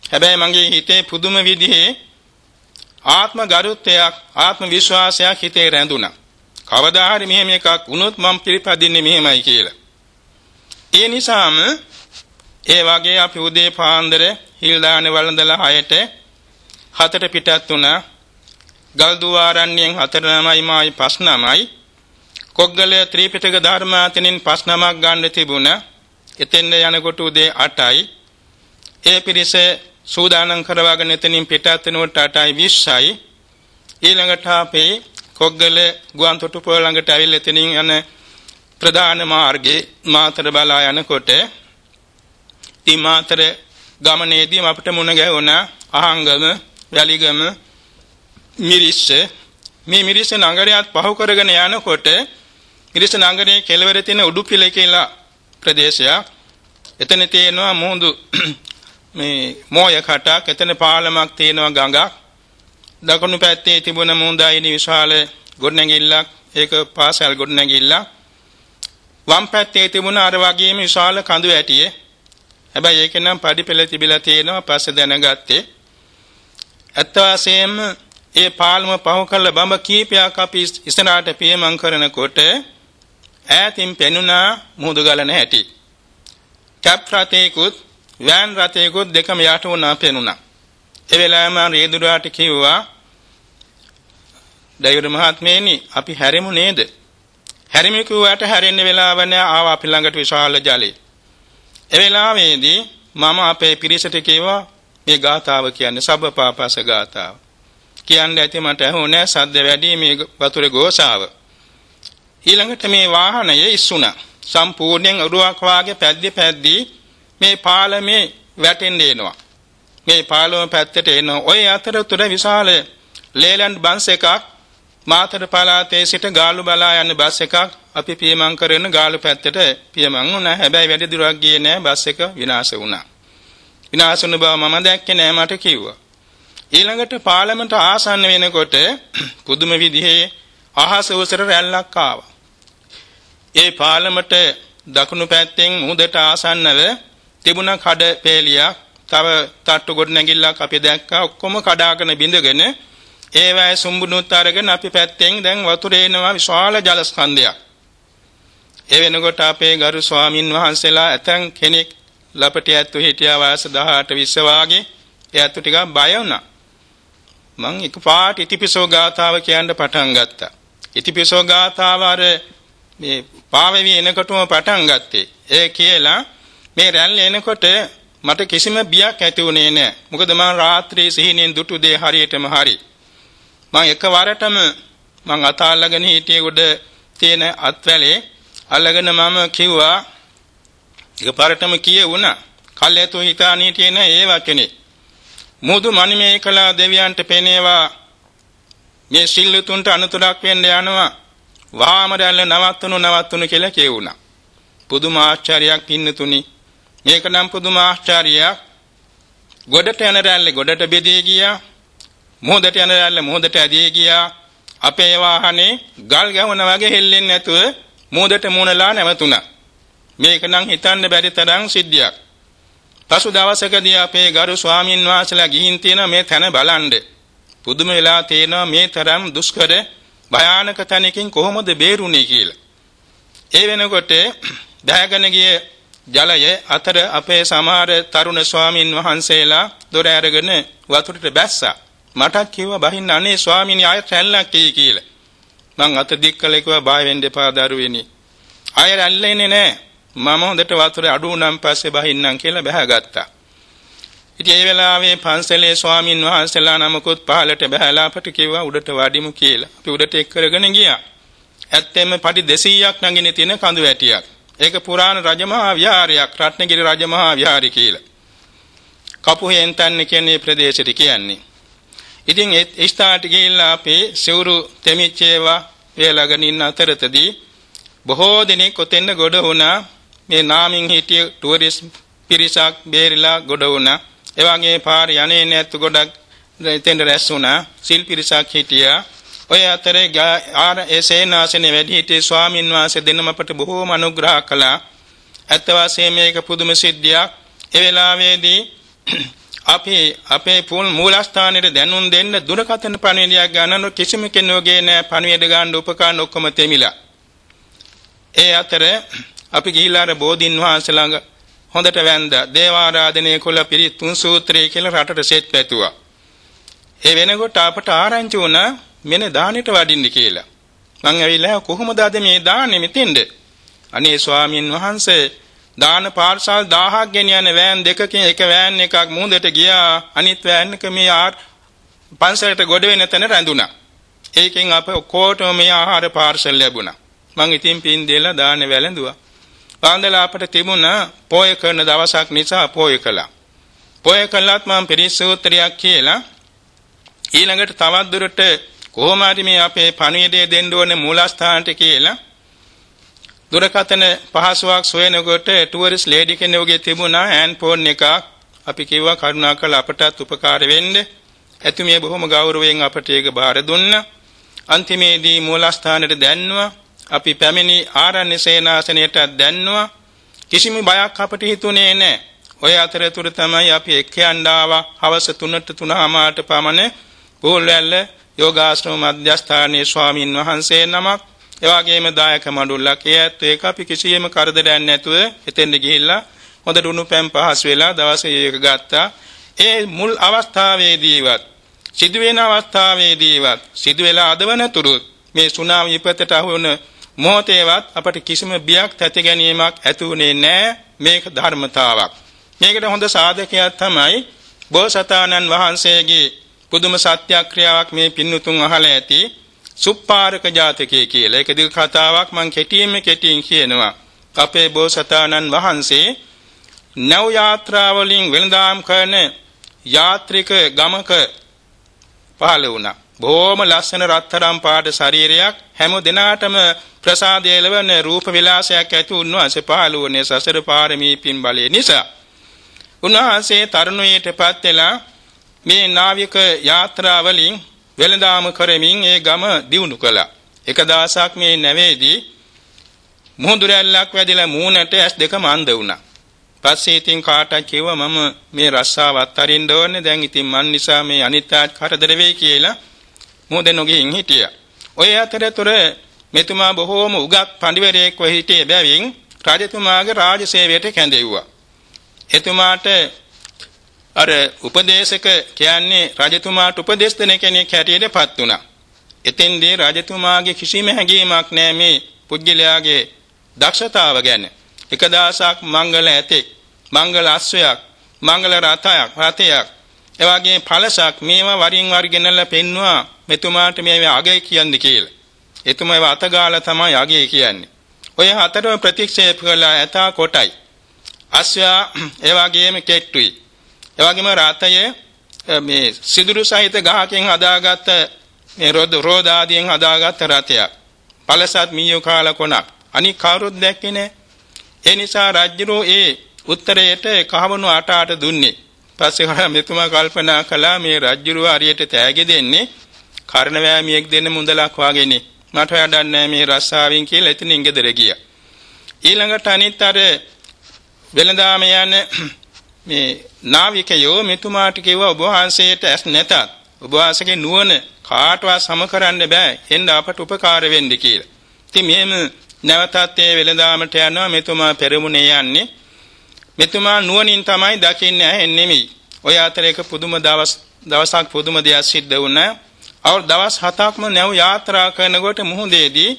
හැබැයි මගේ හිතේ පුදුම විදිහේ ආත්ම ගරුත්වයක් ආත්ම විශ්වාසයක් හිතේ රැඳුණා. කවදා හරි මෙහෙම එකක් වුණොත් මම පිළිපදින්නේ මෙහෙමයි කියලා. ඒ නිසාම ඒ වගේ අපි උදේ පාන්දර හිල් දාන වළඳලා 6ට හතට පිටත් වුණා. ගල්දුවාරණ්‍යයෙන් හතර නමයි මායි පස් නමයි කොග්ගල ත්‍රිපිටක ධර්මාතනින් පස් නමක් ගන්න තිබුණා. එතෙන් යනකොට උදේ 8යි. ඒ පිරිස සූදානම් කරවාගෙන එතනින් පිටත් වෙනකොට 8:20යි. ඊළඟට අපේ කොග්ගල ගුවන් තොටුපොළ ළඟට ඇවිල්ලා එතනින් යන ප්‍රධාන මාර්ගයේ මාතර බලා යනකොට ඊ මාතර ගමනේදී අපිට මුණ ගැහුණා අහංගම වැලිගම මිරිස්ස මේ මිරිස්ස නගරයත් පහු කරගෙන යනකොට මිරිස්ස නගරයේ කෙළවර තියෙන උඩුපිල කියලා ප්‍රදේශයක්. එතන තියෙනවා මුහුදු *clears throat* මේ මොය කටක් එතන පාලමක් තියෙනවා ගඟක්. දකුණු පැත්තේ තිබුණ මුහුදයිනි විශාල ගොඩනැගිල්ලක් ඒක පාසල් ගොඩනැගිල්ලක්. වම් පැත්තේ තිබුණ අර වගේම විශාල කඳු ඇටියේ. හැබැයි ඒක නම් පඩි පෙළ තිබිලා තියෙනවා පස්සේ දැනගත්තේ. ඇත්ත වශයෙන්ම ඒ පාලම පහු කළ බඹ කීපයක් අපි ඉස්සරහට පියමන් කරනකොට ඈතින් පෙනුණා මුහුදු ගලන හැටි. කැප් රථයකුත් වෑන් රථයකුත් දෙකම යට වුණා පෙනුණා. ඒ වෙලාවම රේදුරාට කිව්වා ඩයිවර් මහත්මයානි අපි හැරෙමු නේද? හැරෙමු කිව්වට හැරෙන්න වෙලාව නැහැ ආවා අපි ළඟට විශාල ජලය. ඒ වෙලාවේදී මම අපේ පිරිසට කිව්වා මේ ගාථාව කියන්නේ සබ්බපාපස ගාථාව. කියන්න ඇති මට ඇහුනේ සද්ද වැඩි මේ වතුරේ ගෝසාව. ඊළඟට මේ වාහනය ඉස්සුණා. සම්පූර්ණයෙන් උරුවක් වාගේ පැද්දි පැද්දි මේ පාලමේ වැටෙන්න එනවා. මේ පාලම පැත්තට එන ඔය අතරතුර විශාල ලේලන්ඩ් බස් එකක් මාතර පළාතේ සිට ගාලු බලා යන බස් එකක් අපි පියමන් කරන ගාලු පැත්තට පියමන් වුණා. හැබැයි වැඩි දුරක් ගියේ නෑ බස් එක විනාශ වුණා. විනාශ වුණ බව මම දැක්කේ නෑ මට කිව්වා. ඊළඟට පාර්ලිමේන්ත ආසන්න වෙනකොට *clears throat* පුදුම විදිහේ අහස උසර රැල්ලක් ආවා. ඒ පාර්ලිමේන්ත දකුණු පැත්තෙන් මුහුදට ආසන්නව තිබුණ කඩ පෙළියක් තව තට්ටු ගොඩ නැගිල්ලක් අපි දැක්කා ඔක්කොම කඩාගෙන බිඳගෙන ඒවැය සුම්බුනුත් අරගෙන අපි පැත්තෙන් දැන් වතුර එනවා විශාල ජල ස්කන්ධයක්. ඒ වෙනකොට අපේ ගරු ස්වාමින් වහන්සේලා ඇතන් කෙනෙක් ලපටි ඇත්තු හිටියා වයස 18 20 වාගේ ඒ ඇත්තු ටිකක් බය වුණා. මං එකපාරට ඉතිපිසෝ ගාථාව කියන්න පටන් ගත්තා. ඉතිපිසෝ ගාථාව අර මේ පාවෙවි එනකොටම පටන් ගත්තේ. ඒ කියලා මේ රැල්ල එනකොට මට කිසිම බියක් ඇති වුණේ නැහැ. මොකද මම රාත්‍රියේ සිහිනෙන් දුටු දේ හරියටම හරි. මං එකවරටම මං අත අල්ලගෙන හිටියේ උඩ තියෙන අත්වැලේ අල්ලගෙන මම කිව්වා එකපාරටම කියේ වුණා. කල්යතු හිතාන හිටියේ නෑ ඒ වචනේ. මුදු මනිමේ කළා දෙවියන්ට පෙනේවා. මේ සිල්ලුතුන්ට අනුතරක් වෙන්න යනවා. වාම රැල්ල නවත්තුණු නවත්තුණු කියලා කියුණා. පුදුම ආශ්චර්යයක් පින්නතුනි මේක නම් පුදුම ආශ්චර්යයක්. ගොඩට යන රැල්ල ගොඩට බෙදී ගියා. මොහොතට යන රැල්ල මොහොතට ඇදී ගියා. අපේ වාහනේ ගල් ගැහුණ වගේ හෙල්ලෙන්නේ නැතුව මොහොතට මුණලා නැවතුණා. මේක නම් හිතන්න බැරි තරම් සිද්ධියක්. පසු දවසකදී අපේ ගරු ස්වාමින් වහන්සේලා ගිහින් තියෙන මේ තැන බලන්න. පුදුම වෙලා තියෙනවා මේ තරම් දුෂ්කර භයානක තැනකින් කොහොමද බේරුනේ කියලා. ඒ වෙනකොට *clears throat* දැහැගෙන ගිය ජලය අතර අපේ සමහර තරුණ ස්වාමින් වහන්සේලා දොර ඇරගෙන වතුරට බැස්සා. මටත් කිව්වා බහින්න අනේ ස්වාමීනි ආයෙත් රැල්ලක් කී කියලා. මං අත දික් කළේ කිව්වා බය වෙන්න එපා දරුවෙනි. ආයෙ රැල්ලෙන්නේ නැහැ. මම හොඳට වතුරේ අඩු වුණාන් පස්සේ බහින්නම් කියලා බහැගත්තා. ඉතින් ඒ වෙලාවේ පන්සලේ ස්වාමින් වහන්සේලා නමකුත් පහලට බහැලා අපට කිව්වා උඩට වඩිමු කියලා. අපි උඩට එක් කරගෙන ගියා. ඇත්තෙන්ම පඩි 200ක් නැගින තියෙන කඳු වැටියක්. ඒක පුරාණ රජමහා විහාරයක් රත්නගිරි රජමහා විහාරය කියලා. කපුහෙන් තන්නේ කියන්නේ ප්‍රදේශෙට කියන්නේ. ඉතින් ඒ ස්ථානට ගිහිල්ලා අපි සිවුරු තෙමිච්චේවා වේලගෙන ඉන්න අතරතදී බොහෝ දිනක් ඔතෙන්ද ගොඩ වුණා මේ නාමින් හිටිය ටුවරිස්ට් පිරිසක් බේරිලා ගොඩ වුණා. ඒ වගේ පාර යන්නේ නැත්තු ගොඩක් එතෙන්ද රැස් වුණා. සිල් පිරිසක් හිටියා. ඔය අතරේ ආර ඒ සේනාසනේ වැඩි හිටිය ස්වාමින් වහන්සේ දෙනම අපට බොහෝම අනුග්‍රහ කළා. ඇත්ත වශයෙන්ම මේක පුදුම සිද්ධියක්. ඒ වෙලාවේදී *clears throat* අපි අපේ මූලස්ථානයේ දැනුම් දෙන්න දුරකථන පණිවිඩයක් ගන්නන කිසිම කෙනෙකුගේ නෑ පණිවිඩ ගන්න උපකරණ ඔක්කොම තෙමිලා. ඒ අතර අපි ගිහිලා අර බෝධින් වහන්සේ ළඟ හොඳට වැන්දා. දේවාරාධනයේ කුල පිරිත් තුන් සූත්‍රය කියලා රටට සෙත් පැතුවා. ඒ වෙනකොට අපට ආරංචි වුණා මෙන්න දානෙට වඩින්න කියලා. මං ඇවිල්ලා කොහොමද අද මේ දාන්නේ මෙතෙන්ද? අනේ ස්වාමින් වහන්සේ දාන පාර්සල් 1000ක් ගෙනියන වෑන් දෙකකින් එක වෑන් එකක් මුහුදට ගියා අනිත් වෑන් එක මේ ආර් පන්සලට ගොඩ වෙන තැන රැඳුණා. ඒකෙන් අප ඔක්කොටම මේ ආහාර පාර්සල් ලැබුණා. මං ඉතින් පින් දෙලා දාන වැළඳුවා. පාන්දලා අපට තිබුණා පෝය කරන දවසක් නිසා පෝය කළා. පෝය කළාත් මම පිරිස් සූත්‍රයක් කියලා. ඊළඟට තවත් දුරට කොහොම හරි මේ අපේ පණිවිඩය දෙන්න ඕනේ මූලස්ථානට කියලා. දුරකථන පහසුවක් සොයනකොට ටුවරිස්ට් ලේඩි කෙනෙකුගේ තිබුණා හෑන්ඩ් ෆෝන් එකක්. අපි කිව්වා කරුණාකරලා අපටත් උපකාර වෙන්න. එතුමිය බොහොම ගෞරවයෙන් අපට ඒක බාර දුන්නා. අන්තිමේදී මූලස්ථානෙට දැන්නුවා. අපි පැමිණි ආරණ්‍ය සේනාසනයට දැන්නුවා කිසිම බයක් අපට හිතුනේ නැහැ. ඔය අතරතුර තමයි අපි එක්ක යන්නාවා හවස 3ට 3:00මාට පමණ පොල්වැල්ල යෝගාශ්‍රම මධ්‍යස්ථානයේ ස්වාමින් වහන්සේ නමක් එවාගේම දායක මඬුල්ලක් ඒ ඇත්ත ඒක අපි කිසියම් කරදරයක් නැතුව එතෙන්ට ගිහිල්ලා හොඳට උණු පැන් පහස් වෙලා දවසේ ඒක ගත්තා. ඒ මුල් අවස්ථාවේදීවත් සිදුවෙන අවස්ථාවේදීවත් සිදුවෙලා අදවනතුරුත් මේ සුනාමි විපතට අහු වුණ මොහොතේවත් අපට කිසිම බියක් තැති ගැනීමක් ඇති වුණේ නැහැ මේක ධර්මතාවක් මේකට හොඳ සාධකයක් තමයි බෝසතාණන් වහන්සේගේ පුදුම සත්‍යක්‍රියාවක් මේ පින්නතුන් අහලා ඇති සුප්පාරක ජාතකයේ කියලා. ඒක දිග කතාවක් මම කෙටියෙන්ම කෙටියෙන් කියනවා. අපේ බෝසතාණන් වහන්සේ නව යාත්‍රාවලින් වෙළඳාම් කරන යාත්‍රික ගමක පහළ වුණා. බොහොම ලස්සන රත්තරම් පාට ශරීරයක් හැම දිනාටම ප්‍රසාදය ලැබෙන රූප විලාසයක් ඇති උන්වහන්සේ පහළ වුණේ සසර පාරමී පින් බලය නිසා. උන්වහන්සේ තරුණයටපත් වෙලා මේ නාවික යාත්‍රාවලින් වෙළඳාම කරමින් ඒ ගම දියුණු කළා. එක දවසක් මේ නැවේදී මුහුදු රැල්ලක් වැදිලා මූණට ඇස් දෙකම අන්ධ වුණා. පස්සේ ඉතින් කාටත් කිව්වා මම මේ රස්සාවත් අරින්න ඕනේ. දැන් ඉතින් මන් නිසා මේ අනිත්‍යත් කරදර වෙයි කියලා මොහොත නොගින් හිටියා. ඔය අතරතුර මෙතුමා බොහෝම උගත් පඬිවරයෙක් වෙ හිටියේ බැවින් රජතුමාගේ රාජසේවයට කැඳෙව්වා. එතුමාට අර උපදේශක කියන්නේ රජතුමාට උපදෙස් දෙන කෙනෙක් හැටියටපත් වුණා. එතෙන්දී රජතුමාගේ කිසිම හැඟීමක් නැහැ මේ පුජ්‍යලයාගේ දක්ෂතාව ගැන. එක දවසක් මංගල ඇතෙක්, මංගල අශ්වයක්, මංගල රථයක්, රථයක්, එවාගේ ඵලසක් මේවා වරින් වර ගෙනල්ලා පෙන්නවා මෙතුමාට මේවා අගය කියන්නේ කියලා. එතුමා ඒවා අතගාලා තමයි අගය කියන්නේ. ඔය හතරම ප්‍රතික්ෂේප කළා ඇතා කොටයි. අශ්වයා *clears throat* එවාගේම කෙට්ටුයි. එවැගේම රාතයේ මේ සිදුරු සහිත ගහකින් හදාගත්ත මේ රොද රෝද ආදියෙන් හදාගත්ත රතයක්. පළසත් මීයෝ කාල කොනක්. අනික කවුරුත් දැක්කේ නැහැ. ඒ නිසා රජුරෝ ඒ උත්තරයට කහවණු අට අට දුන්නේ. පස්සේ මෙතුමා කල්පනා කළා මේ රජුරෝ හරියට තෑගි දෙන්නේ කර්ණවැමියෙක් දෙන්න මුදලක් වාගේනේ. මට වැඩක් නැහැ මේ රස්සාවෙන් කියලා එතනින් ගෙදර ගියා. ඊළඟට අනිත් අර වෙළඳාම යන *clears throat* මේ නාවිකයෝ මෙතුමාට කිව්වා ඔබ වහන්සේට ඇස් නැතත් ඔබ වහන්සේගේ නුවණ කාටවත් සම කරන්න බෑ එන්න අපට උපකාර වෙන්න කියලා. ඉතින් මෙහෙම නැවතත් ඒ වෙළඳාමට යනවා මෙතුමා පෙරමුණේ යන්නේ. මෙතුමා නුවණින් තමයි දකින්නේ ඇහෙන්නේ නෙමෙයි. ඔය අතර එක පුදුම දවස් දවසක් පුදුම දෙයක් සිද්ධ වුණා. අවුල් දවස් 7ක්ම නැව් යාත්‍රා කරනකොට මුහුදේදී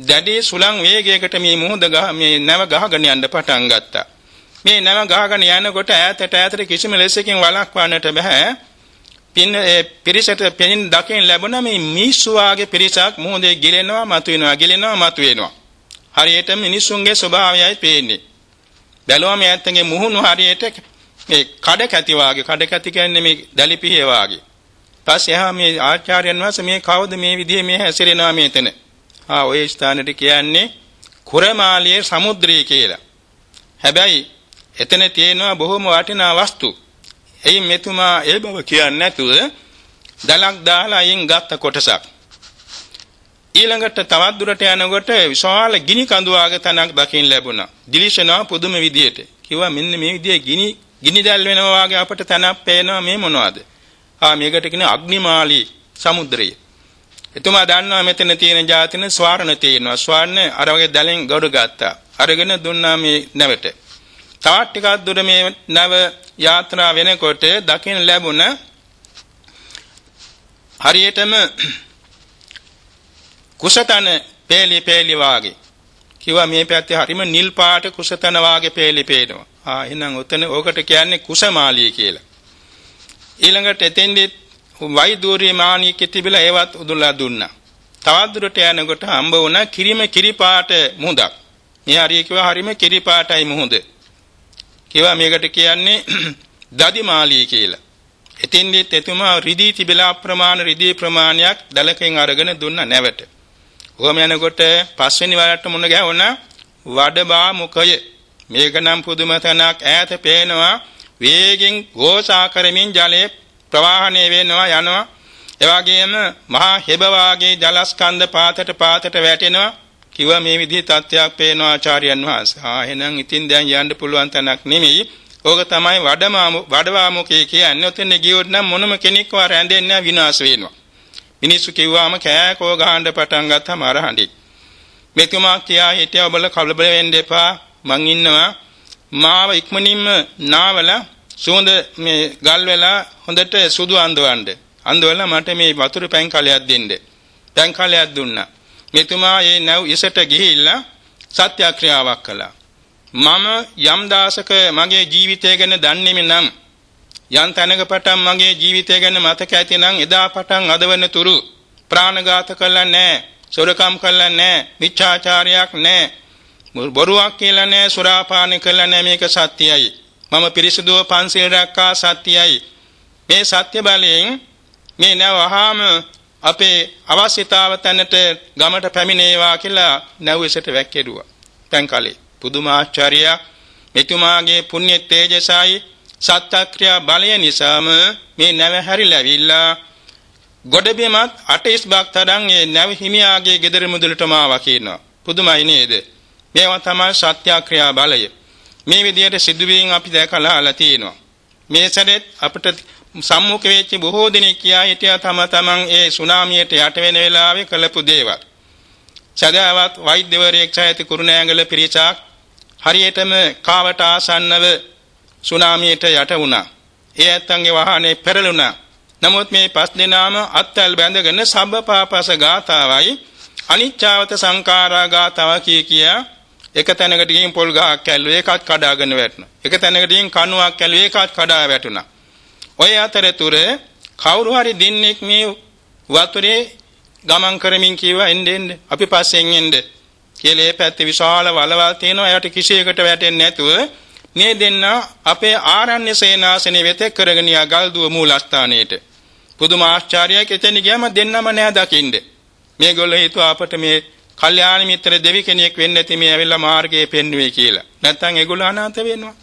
දැඩි සුළං වේගයකට මේ මුහුද ගහ මේ නැව ගහගෙන යන්න පටන් ගත්තා. මේ නැව ගහගෙන යනකොට ඈතට ඈතට කිසිම ලෙසකින් වළක්වන්නට බෑ. පින් පිරිසට පෙනින් දකින් ලැබුණ මේ මිනිස්සු වාගේ පිරිසක් මුහුදේ ගිලෙනවා මතුවෙනවා ගිලෙනවා මතුවෙනවා. හරියට මිනිස්සුන්ගේ ස්වභාවයයි පේන්නේ. බැලුවම ඈතගේ මුහුණු හරියට මේ කඩ කැති වාගේ කඩ කැති කියන්නේ මේ දැලිපිහිය වාගේ. පස්සේ එහා මේ ආචාර්යයන් වහන්සේ මේ කවුද මේ විදිහේ මේ හැසිරෙනවා මේතන. ආ ඔය ස්ථානෙට කියන්නේ කුරමාලියේ සමුද්‍රය කියලා. හැබැයි එතන තියෙනවා බොහොම වටිනා වස්තු. එයින් මෙතුමා ඒ බව කියන්නේ නැතුව දලක් දාලා අයින් ගත්ත කොටසක්. ඊළඟට තවත් දුරට යනකොට විශාල ගිනි කඳුවාගේ තනක් දකින්න ලැබුණා. දිලිෂනවා පුදුම විදියට. කිව්වා මෙන්න මේ විදිහේ ගිනි ගිනි දැල් වෙනවා වගේ අපිට තනක් පේනවා මේ මොනවද? ආ මේකට කියන අග්නිමාලී සමුද්‍රය. එතුමා දන්නවා මෙතන තියෙන જાතින ස්වර්ණ තියෙනවා. ස්වර්ණ අර වගේ දැලෙන් ගොඩ ගත්තා. අරගෙන දුන්නා මේ නැවට. තවත් ටිකක් දුර මේ නැව යාත්‍රා වෙනකොට දකින්න ලැබුණ හරියටම කුසතන පේලි පේලි වාගේ කිව්වා මේ පැත්තේ හරිම නිල් පාට කුසතන වාගේ පේලි පේනවා ආ එහෙනම් ඔතන ඕකට කියන්නේ කුසමාලිය කියලා ඊළඟට එතෙන්දි වෛදූර්ය මානියක තිබිලා ඒවත් උදුලා දුන්නා. තවත් දුරට යනකොට හම්බ වුණා කිරිම කිරිපාට මුහුදක්. මේ හරිය කිව්වා හරිම කිරිපාටයි මුහුද. කිව්වා මේකට කියන්නේ *clears throat* දදිමාලිය කියලා. එතෙන්දිත් එතුමා රිදී තිබිලා අප්‍රමාණ රිදී ප්‍රමාණයක් දලකෙන් අරගෙන දුන්න නැවට කොහොම යනකොට පස්වෙනි වරට මුණ ගැහුණා වඩබා මුඛය. මේක නම් පුදුම තැනක් ඈත පේනවා. වේගෙන් ගෝසා කරමින් ජලයේ ප්‍රවාහණය වෙනවා යනවා. එවාගෙම මහා හෙබ වාගේ ජලස්කන්ධ පාතට පාතට වැටෙනවා. කිව්වා මේ විදිහේ තත්ත්වයක් පේනවා ආචාර්යයන් වහන්සේ. ආ එහෙනම් ඉතින් දැන් යන්න පුළුවන් තැනක් නෙමෙයි. ඕක තමයි වඩමාමු වඩවාමුකේ කියන්නේ. ඔතන ගියොත් නම් මොනම කෙනෙක්ව රැඳෙන්නේ විනාශ වෙනවා. මිනිස්සු කිව්වාම කෑකෝ ගහන්න පටන් ගත්තාම අර හඬි. මෙතුමා කියා හිටියා ඔබල කලබල වෙන්න එපා. මං ඉන්නවා. මාව ඉක්මනින්ම නාවල සුවඳ මේ ගල් වෙලා හොඳට සුදු අඳවන්න. අඳවලා මට මේ වතුර පැන් කලයක් දෙන්න. පැන් කලයක් දුන්නා. මෙතුමා ඒ නැව් ඉසට ගිහිල්ලා සත්‍යක්‍රියාවක් කළා. මම යම් දාසක මගේ ජීවිතය ගැන දන්නේම නම් යම් තැනක පටන් මගේ ජීවිතය ගැන මතක ඇතිනම් එදා පටන් අද වන තුරු ප්‍රාණඝාත කළා නැහැ, සොරකම් කළා නැහැ, මිච්ඡාචාරයක් නැහැ, බොරුවක් කියලා නැහැ, සුරාපාන කළා නැහැ මේක සත්‍යයි. මම පිරිසුදුව පන්සිල් රැක්කා සත්‍යයි. මේ සත්‍ය බලයෙන් මේ නැවහාම අපේ අවශ්‍යතාව තැනට ගමට පැමිණේවා කියලා නැව්වෙසට වැක්කෙරුවා. දැන් කලේ පුදුම ආශ්චර්යයක් මෙතුමාගේ පුණ්‍ය තේජසයි සත්‍යක්‍රියා බලය නිසාම මේ නැව හැරිලාවිලා ගොඩබිමත් අටයිස් බක් තරම් ඒ නැව හිමියාගේ ගෙදර මුදලටම ආවා කියනවා. පුදුමයි නේද? මේවා තමයි සත්‍යක්‍රියා බලය. මේ විදිහට සිදුවීම් අපි දැකලා අලා තියෙනවා. මේ සැරේත් අපිට සම්මුඛ වෙච්ච බොහෝ දෙනෙක් කියා හිටියා තම තමන් ඒ සුනාමියට යට වෙන වෙලාවේ කළපු දේවල්. සදාවත් වෛද්‍යවරයෙක් සහිත කුරුණෑගල පිරිසක් හරියටම කාවට ආසන්නව සුනාමියට යට වුණා. ඒ ඇත්තන්ගේ වාහනේ පෙරළුණා. නමුත් මේ පස් දෙනාම අත්වැල් බැඳගෙන සබ්බපාපස ගාතාවයි අනිච්චාවත සංඛාරා ගාතාව කිය කියා එක තැනකට ගිහින් පොල් ගහක් ඇල්ලුවේ ඒකත් කඩාගෙන වැටුණා. එක තැනකට ගිහින් කණුවක් ඇල්ලුවේ ඒකත් කඩා වැටුණා. ඔය අතරතුර කවුරු හරි දෙන්නෙක් මේ වතුරේ ගමන් කරමින් කිව්වා එන්න එන්න අපි පස්සෙන් එන්න කියලා ඒ පැත්තේ විශාල වලවල් තියෙනවා. එයාට කිසියකට වැටෙන්නේ නැතුව මේ දෙන්න අපේ ආරණ්‍ය සේනාසනේ වෙත කරගෙන යා ගල්දුව මූලස්ථානයේට. පුදුම ආශ්චර්යයක් එතන ගියාම දෙන්නම නෑ දකින්න. මේගොල්ලෝ හිතුවා අපට මේ කල්යාණ මිත්‍ර දෙවි කෙනෙක් වෙන්න ඇති මේ ඇවිල්ලා මාර්ගයේ පෙන්වුවේ කියලා. නැත්තම් ඒගොල්ලෝ අනාථ වෙනවා.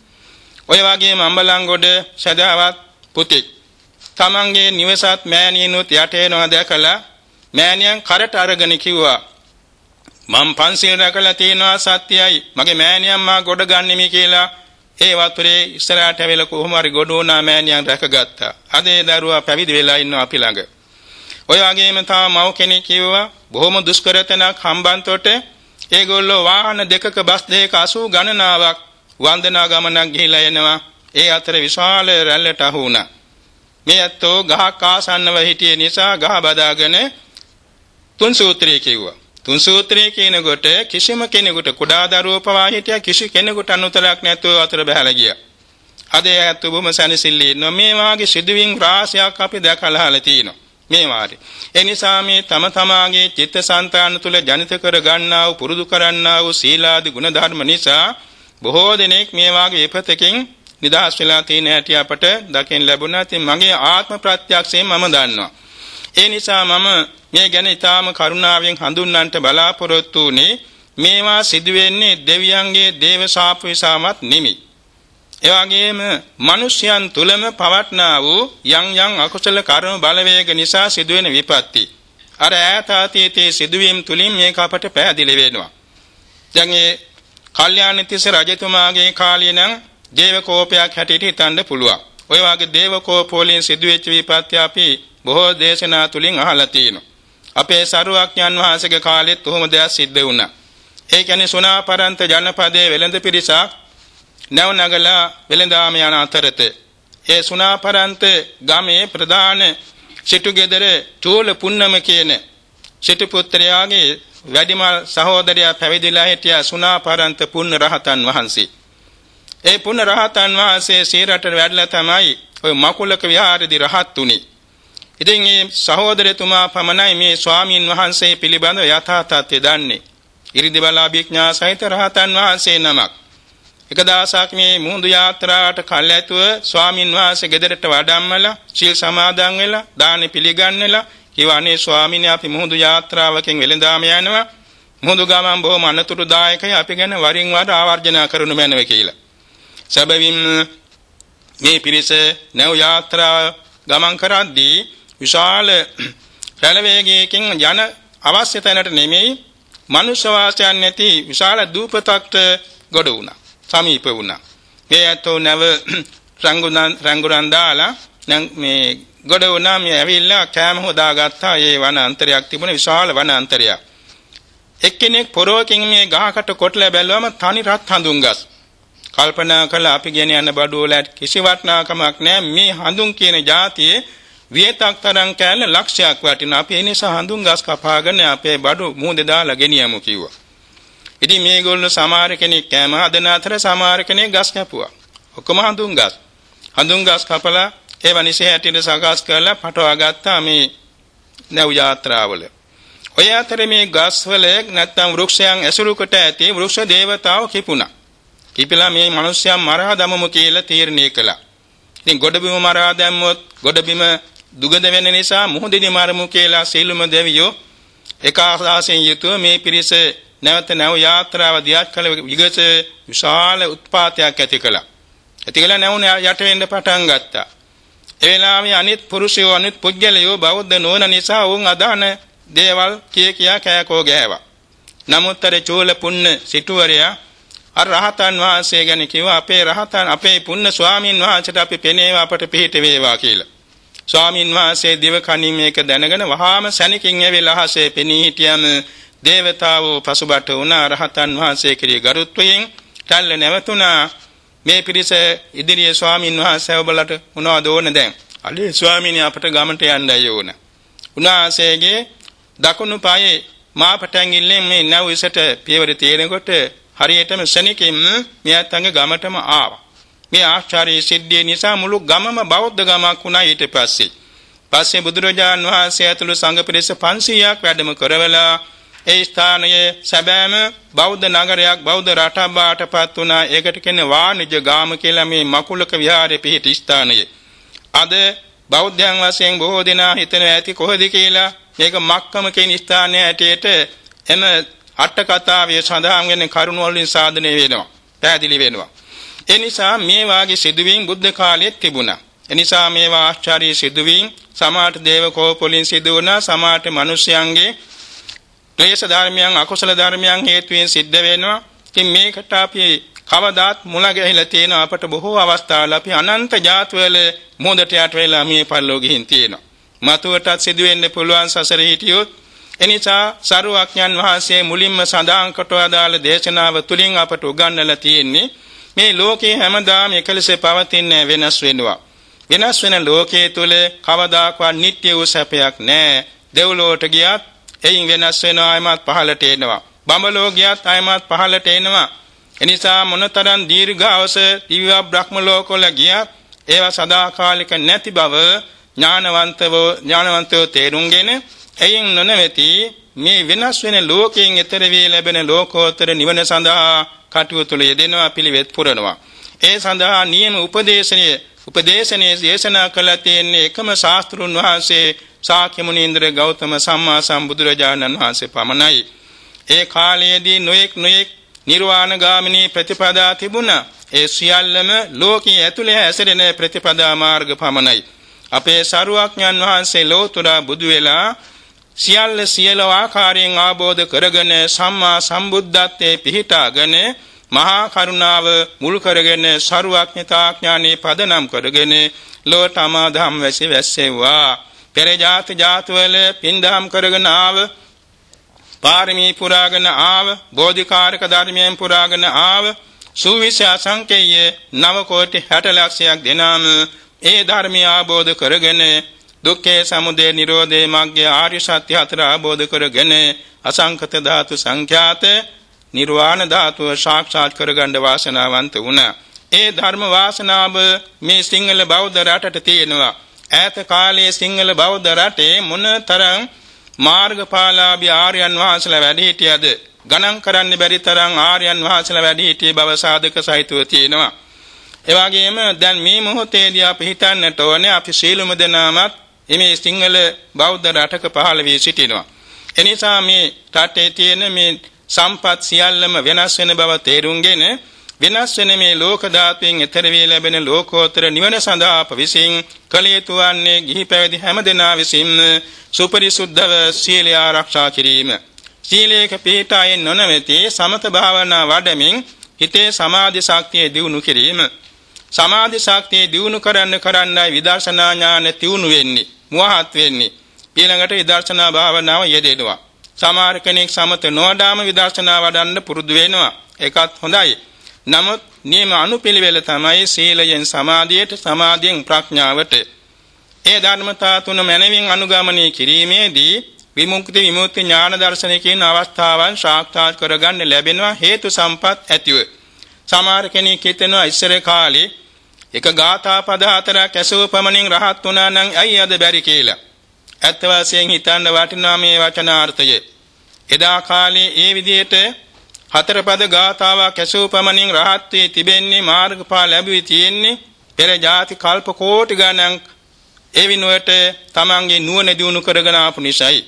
ඔය වගේම අම්බලන්ගොඩ සදාවත් පුතෙක් තමන්ගේ නිවසත් මෑණියනුත් යට එනවා දැකලා මෑණියන් කරට අරගෙන කිව්වා මම පන්සිල් රැකලා තියෙනවා සත්‍යයි මගේ මෑණියන් මා ගොඩ ගන්නෙමි කියලා ඒ වතුරේ ඉස්සරහට ඇවිල්ලා කොහොම හරි ගොඩෝනා මෑණියන් රැකගත්තා. අද ඒ දරුවා පැවිදි වෙලා ඉන්නවා අපි ළඟ. ඔය වගේම තව මව් කෙනෙක් කිව්වා බොහොම දුෂ්කර තැනක් හම්බන්තොට ඒගොල්ලෝ වාහන දෙකක බස් දෙකක 80 ගණනාවක් වන්දනා ගමනක් ගිහිලා එනවා. ඒ අතර විශාල රැල්ලට අහු වුණා. මේ ඇත්තෝ ගහක් ආසන්නව හිටිය නිසා ගහ බදාගෙන තුන් සූත්‍රය කිව්වා. තුන් සූත්‍රය කියනකොට කිසිම කෙනෙකුට කුඩා දරුවෝ පවා හිටියා කිසි කෙනෙකුට අනුතරයක් නැතුව අතර බහැලා ගියා. අද ඇත්ත බොම සැනසෙල්ලි ඉන්නවා. මේ වාගේ සිදුවීම් රාශියක් අපි දැකලා තියෙනවා. මේ වාරේ. ඒ නිසා මේ තම තමාගේ චිත්තසංතාන තුල ජනිත කර ගන්නා වූ පුරුදු කරන්නා වූ සීලාදී ගුණ ධර්ම නිසා බොහෝ දෙනෙක් මේ වාගේ විපතකින් නිදහස් වෙලා තියෙන හැටි අපට දකින්න ලැබුණා. ඉතින් මගේ ආත්ම ප්‍රත්‍යක්ෂයෙන් මම දන්නවා. ඒ නිසා මම මේ ගැන ඊටාම කරුණාවෙන් හඳුන්වන්නට බලාපොරොත්තු වුනේ මේවා සිදුවෙන්නේ දෙවියන්ගේ දේව ශාප විසාමත් නෙමෙයි. එවැගේම මිනිසයන් තුලම පවට්නා වූ යම් යම් අකුසල කර්ම බලවේග නිසා සිදුවෙන විපත්ති. අර ඈත අතීතයේ සිදුවීම් තුලින් මේක අපට පැහැදිලි වෙනවා. දැන් ඒ කල්යාණ තිස්ස රජතුමාගේ කාලේ නම් දේවකෝපයක් හැටියට හිතන්න පුළුවන්. ඔය වගේ දේවකෝප වලින් සිදුවෙච්ච විපත්ති අපි බොහෝ දේශනා තුලින් අහලා තියෙනවා. අපේ සරුවක්ඥන් වහන්සේගේ කාලෙත් උහුම දෙයක් සිද්ධ වුණා. ඒ කියන්නේ සුණාපරන්ත ජනපදයේ වෙළඳ පිරිසක් නැව නගලා වෙළඳාම යන අතරත ඒ සුණාපරන්ත ගමේ ප්‍රධාන සිටු ගෙදර චූල පුන්නම කියන සිටු පුත්‍රයාගේ වැඩිමල් සහෝදරයා පැවිදිලා හිටියා සුණාපරන්ත පුන්න රහතන් වහන්සේ. ඒ පුන්න රහතන් වහන්සේ සීරට වැඩලා තමයි ඔය මකුලක විහාරදී රහත් උනේ. ඉතින් මේ සහෝදරතුමා පමණයි මේ ස්වාමින් වහන්සේ පිළිබඳව යථා තත්ත්වය දන්නේ. ඉරිදි බලාභිඥා සහිත රහතන් වහන්සේ නමක්. එක දවසක් මේ මුහුදු යාත්‍රාවට කල් ඇතුව ස්වාමින් වහන්සේ ගෙදරට වඩම්මලා සීල් සමාදන් වෙලා දාන පිළිගන්නලා කිව්වානේ ස්වාමීනි අපි මුහුදු යාත්‍රාවකින් වෙළඳාම යනවා මුහුදු ගමන් බොහොම අනතුරුදායකයි අපි ගැන වරින් වර ආවර්ජනා කරනු මැනව කියලා. සැබවින්ම මේ පිරිස නැව් යාත්‍රා ගමන් කරද්දී විශාල රැළවේගයකින් යන අවශ්‍ය තැනට නෙමෙයි මනුෂ්‍ය වාසයන් නැති විශාල දූපතක්ට ගොඩ වුණා. සමීප වුණා. මේ ඇතෝ නැව *clears throat* රංගුනන් රංගුරන් දාලා මේ ගොඩ වුණා මේ ඇවිල්ලා කෑම හොදාගත්තා. ඒ වනාන්තරයක් තිබුණ විශාල වනාන්තරයක්. එක්කෙනෙක් පොරොවකින් මේ ගහකට කොටලා බැලුවම තනි රත් හඳුන් ගස්. කල්පනා කළා අපි ගෙන යන බඩුවල කිසි වටිනාකමක් නැහැ. මේ හඳුන් කියන જાතියේ වියතක් තරම් කෑල්ල ලක්ෂයක් වටිනා. අපි ඒ නිසා හඳුන් ගස් කපාගෙන අපේ බඩු මූදේ දාලා ගෙනියමු කිව්වා. ඉතින් මේගොල්ලෝ සමහර කෙනෙක් කෑම හදන අතර සමහර කෙනෙක් ගස් කැපුවා. ඔක්කොම හඳුන් ගස්. හඳුන් ගස් කපලා ඒව නිසේ හැටියට සකස් කරලා පටවා ගත්තා මේ නැව් යාත්‍රාවල. ඔය අතර මේ ගස්වල නැත්තම් වෘක්ෂයන් ඇසුරු කොට ඇති වෘක්ෂ දේවතාව කිපුණා. කිපිලා මේ මිනිස්යන් මරා දමමු කියලා තීරණය කළා. ඉතින් ගොඩබිම මරා දැම්මොත් ගොඩබිම දුගඳ වෙන නිසා මුහුදෙනි මරමු කියලා සීලුම දෙවියෝ එක ආසාවෙන් යුතුව මේ පිරිස නැවත නැව යාත්‍රාව දියත් කළ විගස විශාල උත්පාතයක් ඇති කළා. ඇති කළා නැවුන යට වෙන්න පටන් ගත්තා. ඒ වෙලාවේ අනිත් පුරුෂයෝ අනිත් පුජ්‍යලයෝ බෞද්ධ නොවන නිසා වුන් අදාන දේවල් කිය කියා කෑකෝ ගෑවා. නමුත් අර චෝල පුන්න සිටුවරයා අර රහතන් වහන්සේ ගැන කිව්වා අපේ රහතන් අපේ පුන්න ස්වාමින් වහන්සේට අපි පෙනේවා අපට පිහිට වේවා කියලා. ස්වාමින් වහන්සේ දිව කණින් මේක දැනගෙන වහාම සැනකින් ඇවිල්ලා අහසේ පෙනී හිටියම දේවතාවෝ පසුබට වුණ රහතන් වහන්සේ කෙරෙහි ගරුත්වයෙන් තල්ල නැවතුණා. මේ පිරිස ඉදිරියේ ස්වාමින් වහන්සේ ඔබලට මොනවද ඕන දැන්? අලේ ස්වාමීනි අපට ගමට යන්නයි ඕන. උන්වහන්සේගේ දකුණු පායේ මාපටැංගිල්ලෙන් මේ නැව් ඉසට පියවර තියෙනකොට හරියටම ශනිකින්ම මෙයත් අංග ගමටම ආවා. මේ ආශ්චර්ය සිද්ධිය නිසා මුළු ගමම බෞද්ධ ගමක් වුණා ඊට පස්සේ. පස්සේ බුදුරජාන් වහන්සේ ඇතුළු සංඝ පිරිස 500ක් වැඩම කරවලා ඒ ස්ථානයේ සැබෑම බෞද්ධ නගරයක් බෞද්ධ රටක් බාටපත් වුණා. ඒකට කියන්නේ වාණිජ ගාම කියලා මේ මකුලක විහාරයේ පිහිටි ස්ථානය. අද බෞද්ධයන් වශයෙන් බොහෝ දෙනා හිතනවා ඇති කොහෙද කියලා මේක මක්කම කියන ස්ථානයේ ඇටේට එම අට කතාවේ සඳහන් වෙන කරුණ වලින් සාධනය වෙනවා. පැහැදිලි වෙනවා. ඒ නිසා මේ වාගේ සිදුවීම් බුද්ධ කාලයේ තිබුණා. ඒ නිසා මේවා ආශ්චර්ය සිදුවීම් සමාත දේව කෝපවලින් සිදු වුණා සමාත මිනිසයන්ගේ ක්ලේශ ධර්මයන් අකුසල ධර්මයන් හේතුවෙන් සිද්ධ වෙනවා. ඉතින් මේකට අපි කවදාත් මුල ගැහිලා තියෙන අපට බොහෝ අවස්ථාවල අපි අනන්ත ජාතවල මොහොතට යට වෙලා මේ පරිලෝක ගිහින් තියෙනවා. මතුවටත් සිදු වෙන්න පුළුවන් සසර හිටියොත් එනිසා සරුවක්ඥන් වහන්සේ මුලින්ම සඳහන් කොට අදාළ දේශනාව තුලින් අපට උගන්වලා තියෙන්නේ මේ ලෝකේ හැමදාම එකලෙස පවතින වෙනස් වෙනවා. වෙනස් වෙන ලෝකයේ තුල කවදාකවත් නිට්ටය වූ සැපයක් නැහැ. දෙව්ලොවට ගියත් එයින් වෙනස් වෙනවා ආයමත් පහළට එනවා. බඹලෝ ගියත් ආයමත් පහළට එනවා. එනිසා මොනතරම් දීර්ඝවස දිව්‍ය බ්‍රහ්ම ලෝකවල ගියත් ඒවා සදාකාලික නැති බව ඥානවන්තව ඥානවන්තව තේරුම්ගෙන එයින් නොනවති මේ වෙනස් වෙන ලෝකයෙන් ඈතර වී ලැබෙන ලෝකෝත්තර නිවන සඳහා කටයුතු යෙදෙනවා පිළිවෙත් පුරනවා. ඒ සඳහා නියම උපදේශනීය උපදේශනයේ දේශනා කළ තියෙන්නේ එකම ශාස්ත්‍රුන් වහන්සේ ශාක්‍ය මුනීන්ද්‍ර ගෞතම සම්මා සම්බුදුරජාණන් වහන්සේ පමණයි. ඒ කාලයේදී නොඑක් නොඑක් නිර්වාණ ගාමිනී ප්‍රතිපදා තිබුණා. ඒ සියල්ලම ලෝකයේ ඇතුලේ හැසිරෙන ප්‍රතිපදා මාර්ග පමණයි. අපේ සරුවක්ඥන් වහන්සේ ලෝතුරා බුදු වෙලා සියල්ල සියල ආකාරයෙන් ආબોධ කරගෙන සම්මා සම්බුද්ධත්වයේ පිහිටාගෙන මහා කරුණාව මුල් කරගෙන සරුවක්ඥතා ඥානෙ පදනම් කරගෙන ලෝතමා ධම් වැසි වැස්සෙව්වා. පෙර ජාති ජාතවල පින්දහම් කරගෙන ආව පාරමී පුරාගෙන ආව බෝධිකාරක ධර්මයෙන් පුරාගෙන ආව සුවිශ අසංකේය නව කෝටි 60 ලක්ෂයක් දෙනාම ඒ ධර්මය ආબોධ කරගෙන දුක්ඛේ සමුදය නිරෝධේ මග්ගේ ආර්ය සත්‍ය හතර ආબોධ කරගෙන අසංකත ධාතු සංඛ්‍යාත නිර්වාණ ධාතුව සාක්ෂාත් කරගන්න වාසනාවන්ත වුණා. ඒ ධර්ම වාසනාව මේ සිංහල බෞද්ධ රටට තියෙනවා. ඈත කාලයේ සිංහල බෞද්ධ රටේ මොනතරම් මාර්ගඵලාභී ආර්යයන් වහන්සේලා වැඩ හිටියද ගණන් කරන්න බැරි තරම් ආර්යයන් වහන්සේලා වැඩ සිටියේ බව සාධක සහිතව තියෙනවා. ඒ වගේම දැන් මේ මොහොතේදී අපි හිතන්නට ඕනේ අපි සීලමු දෙනාමත් මේ සිංහල බෞද්ධ රටක පහළ වී සිටිනවා. එනිසා මේ රටේ තියෙන මේ සම්පත් සියල්ලම වෙනස් වෙන බව තේරුම්ගෙන වෙනස් වෙන මේ ලෝක ධාතුවෙන් ඈතර වී ලැබෙන ලෝකෝත්තර නිවන සඳහා අප විසින් කළ යුතු වන්නේ ගිහි පැවිදි හැමදෙනා විසින් සුපරිසුද්ධව සීලය ආරක්ෂා කිරීම. සීලයක පිහිටායෙන් නොනවති සමත භාවනා වඩමින් හිතේ සමාධි ශක්තිය දියුණු කිරීම. සමාධි ශක්තිය දියුණු කරන්න කරන්නයි විදර්ශනා ඥාන තියුණු වෙන්නේ. මුවහත් වෙන්නේ. ඊළඟට විදර්ශනා භාවනාව යෙදෙනවා. සමහර කෙනෙක් සමත නොවඩාම විදර්ශනා වඩන්න පුරුදු වෙනවා. ඒකත් හොඳයි. නමුත් නියම අනුපිළිවෙල තමයි සීලයෙන් සමාධියට සමාධියෙන් ප්‍රඥාවට. ඒ ධර්මතා තුන මනමින් අනුගමනය කිරීමේදී විමුක්ති විමුක්ති ඥාන දර්ශනය කියන අවස්ථාවන් සාක්ෂාත් කරගන්න ලැබෙනවා හේතු සම්පත් ඇතිව. සමහර කෙනෙක් හිතනවා ඉස්සර කාලේ එක ගාථා පද හතරක් ඇසුව පමණින් රහත් වුණා නම් ඇයි අද බැරි කියලා. ඇත්ත වශයෙන් හිතන්න වටිනා මේ වචනාර්ථය. එදා කාලේ ඒ විදිහට හතර පද ගාථාවක් ඇසූ පමණින් රහත් වී තිබෙන්නේ මාර්ගඵල ලැබුවේ තියෙන්නේ පෙර ಜಾති කල්ප කෝටි ගණන් ඒ විනුවට තමන්ගේ නුවණ දියුණු කරගෙන ආපු නිසායි.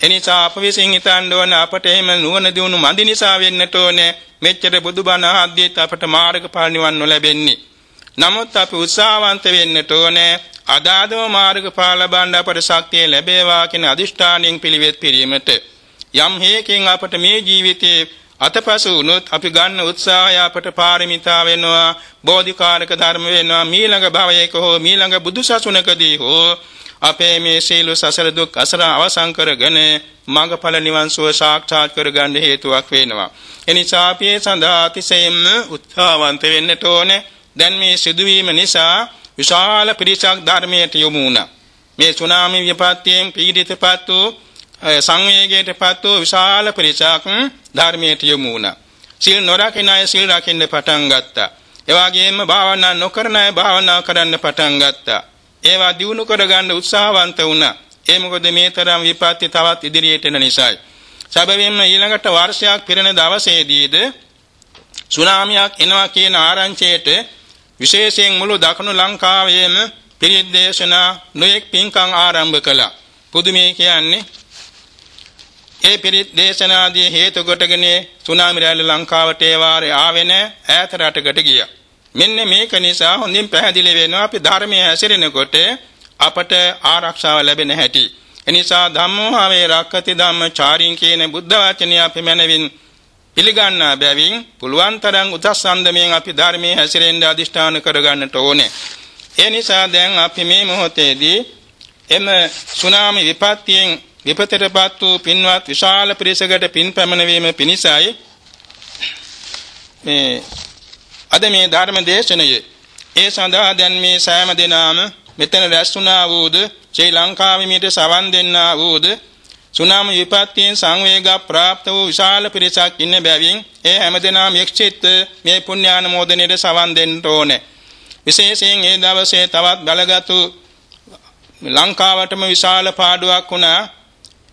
එනිසා අප විසින් හිතන්න ඕන අපට එහෙම නුවණ දියුණු මදි නිසා වෙන්නට ඕනේ මෙච්චර බුදුබණ අහද්දීත් අපට මාර්ගඵල නිවන් නොලැබෙන්නේ. නමුත් අපි උත්සාහවන්ත වෙන්නට ඕනේ අදාදම මාර්ගඵල ලබන්න අපට ශක්තිය ලැබේවා කියන අදිෂ්ඨානයෙන් පිළිවෙත් පිරීමට. යම් හේකින් අපට මේ ජීවිතයේ අතපසු වුණොත් අපි ගන්න උත්සාහය අපට පාරමිතා වෙනවා බෝධිකාරක ධර්ම වෙනවා මීළඟ භවයක හෝ මීළඟ බුදුසසුනකදී හෝ අපේ මේ සීල සසර දුක් අසර අවසන් කරගෙන මඟඵල නිවන් සුව සාක්ෂාත් කරගන්න හේතුවක් වෙනවා. එනිසා අපි සඳහා අතිශයින්ම උත්සාහවන්ත වෙන්නට ඕනේ. දැන් මේ සිදුවීම නිසා විශාල පිරිසක් ධර්මයට යොමු වුණා මේ සුනාමි විපත්තියෙන් පීඩිතපත් වූ සංවේගයටපත් වූ විශාල පිරිසක් ධර්මයට යොමු වුණා. සීල් නොරකින අය සීල් රකින්න පටන් ගත්තා. ඒ වගේම භාවනා නොකරන අය භාවනා කරන්න පටන් ගත්තා. ඒවා දිනු කරගන්න උත්සාහවන්ත වුණා. ඒ මොකද මේ තරම් විපත්ති තවත් ඉදිරියට එන නිසායි. සැබවින්ම ඊළඟට වර්ෂයක් පිරෙන දවසේදීද සුනාමියක් එනවා කියන ආරංචියට විශේෂයෙන් මුළු දකුණු ලංකාවේම පිරිත් දේශනා නොයෙක් පින්කම් ආරම්භ කළා. පුදුමේ කියන්නේ ඒ පිරිත් දේශනාදී හේතු කොටගෙන සුනාමි රැල්ල ලංකාවට ඒ වාරේ ආවේ නැ ඈත රටකට ගියා. මෙන්න මේක නිසා හොඳින් පැහැදිලි වෙනවා අපි ධර්මයේ හැසිරෙනකොට අපට ආරක්ෂාව ලැබෙන හැටි. එනිසා ධම්මෝහාවේ රක්කති ධම්මචාරින් කියන බුද්ධ වචනය අපි මනවින් පිළිගන්නා බැවින් පුළුවන් තරම් උදස්සන්දමෙන් අපි ධර්මයේ හැසිරෙන්න අදිෂ්ඨාන කරගන්නට ඕනේ. ඒ නිසා දැන් අපි මේ මොහොතේදී එම සුනාමි විපත්තියෙන් විපතටපත් වූ පින්වත් විශාල පිරිසකට පින් පැමිණවීම පිණිසයි මේ අද මේ ධර්ම දේශනයේ ඒ සඳහා දැන් මේ සෑම දිනාම මෙතන රැස් වුණා වූද ශ්‍රී ලංකාවේ මිට සවන් දෙන්නා වූද සුනාම විපත්තියෙන් සංවේග ප්‍රාප්ත වූ විශාල පිරිසක් ඉන්න බැවින් ඒ හැමදෙනාම එක්චිත මේ පුණ්‍යානුමෝදනයේ සවන් දෙන්න ඕනේ. විශේෂයෙන් ඒ දවසේ තවත් බලගත්ු ලංකාවටම විශාල පාඩුවක් වුණා.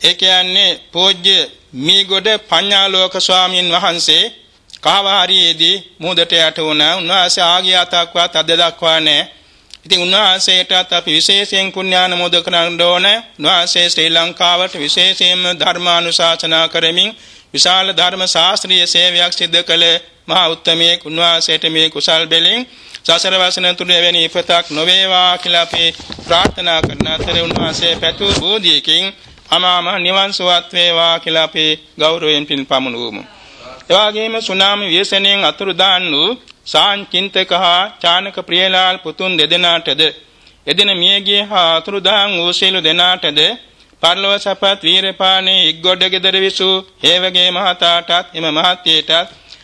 ඒ කියන්නේ පූජ්‍ය මීගොඩ පඤ්ඤාලෝක ස්වාමීන් වහන්සේ කාවාරියේදී මුහුදට යට වුණා. උන්වහන්සේ ආගියාතක්වත් අද දක්වා නැහැ. ඉතින් උන්වහන්සේටත් අපි විශේෂයෙන් පුණ්‍යානුමෝදක කරන්න ඕන. උන්වහන්සේ ශ්‍රී ලංකාවට විශේෂයෙන්ම ධර්මානුශාසනා කරමින් විශාල ධර්ම ශාස්ත්‍රීය සේවයක් සිදු කළ මහා උත්තමයෙක් උන්වහන්සේට මේ කුසල් බෙලින් සසර වසන තුරු එවැනි ඉපතක් නොවේවා කියලා අපි ප්‍රාර්ථනා කරන අතර උන්වහන්සේ පැතු බෝධියකින් අමාම නිවන් සුවත් වේවා කියලා අපි ගෞරවයෙන් පින් පමුණුවමු. එවාගේම සුනාමි ව්‍යසනයෙන් අතුරුදාන් වූ සාංචින්තක හා චානක ප්‍රියලාල් පුතුන් දෙදෙනාටද? එදින මියගිය හා අතුරුදාන් වූ සියලු දෙනාටද? පරලොව සපත් වීරපාණේ ඉක්ගොඩ ගෙදර විසූ හේවගේ මහතාටත් එම මහත්යටත්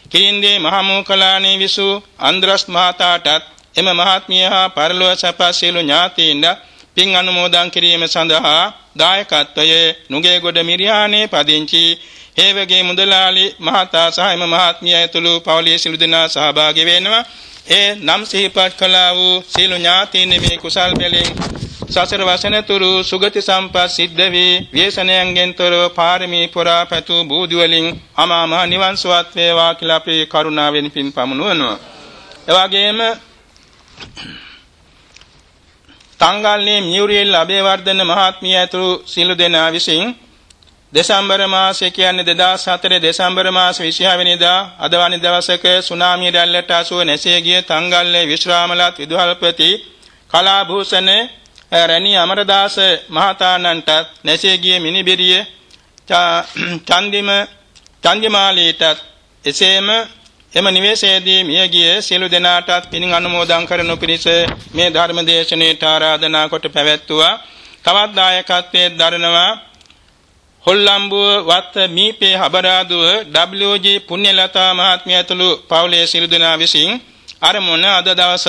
කිරින්දේ මහමෝකලානේ විසූ අන්ද්‍රස් මහතාටත් එම මහත්මිය හා පරලොව සපත් සියලු ඥාතීන්ද පින් අනුමෝදන් කිරීම සඳහා දායකත්වයේ නුගේගොඩ මිරියානේ පදිංචි හේවගේ මුදලාලි මහතා සහ එම මහත්මිය ඇතුළු පවුලේ සිළු දෙනා සහභාගී වෙනවා. ඒ නම් සිහිපත් කළා වූ සීල ඥාතීන් මේ කුසල් බැලෙන් සසර වසන තුරු සුගති සම්පත් සිද්ධ වී ව්‍යසනයන්ගෙන් තොරව පාරමී පුරා පැතු බෝධි වලින් අමා මහ නිවන් සුවත් වේවා කියලා අපි කරුණාවෙන් පින් පමුණුවනවා. එවාගෙම තංගල්නේ මියුරියල් අබේවර්ධන මහත්මිය ඇතුළු සිළු දෙනා විසින් දෙසැම්බර් මාසය කියන්නේ 2004 දෙසැම්බර් මාස 26 වෙනිදා අද වනි දවසක සුනාමිය රැල්ලට අසුව නැසී ගිය තංගල්ලේ විශ්‍රාමලත් විදුහල්පති කලාභූෂණ රණී අමරදාස මහතානන්ට නැසී ගිය මිනිබිරිය චන්දිම චන්දිමාලීට එසේම එම නිවේශයේදී මිය ගිය සියලු දෙනාටත් පින් අනුමෝදන් කරනු පිණිස මේ ධර්ම දේශනාවට ආරාධනා කොට පැවැත්තුවා. තවත් දායකත්වයේ දරනවා හොල්ලම්බුව වත්ත මීපේ හබරාදුව WG පුණ්‍යලතා මහත්මිය ඇතුළු පවුලේ සිළු දෙනා විසින් අරමුණ අද දවස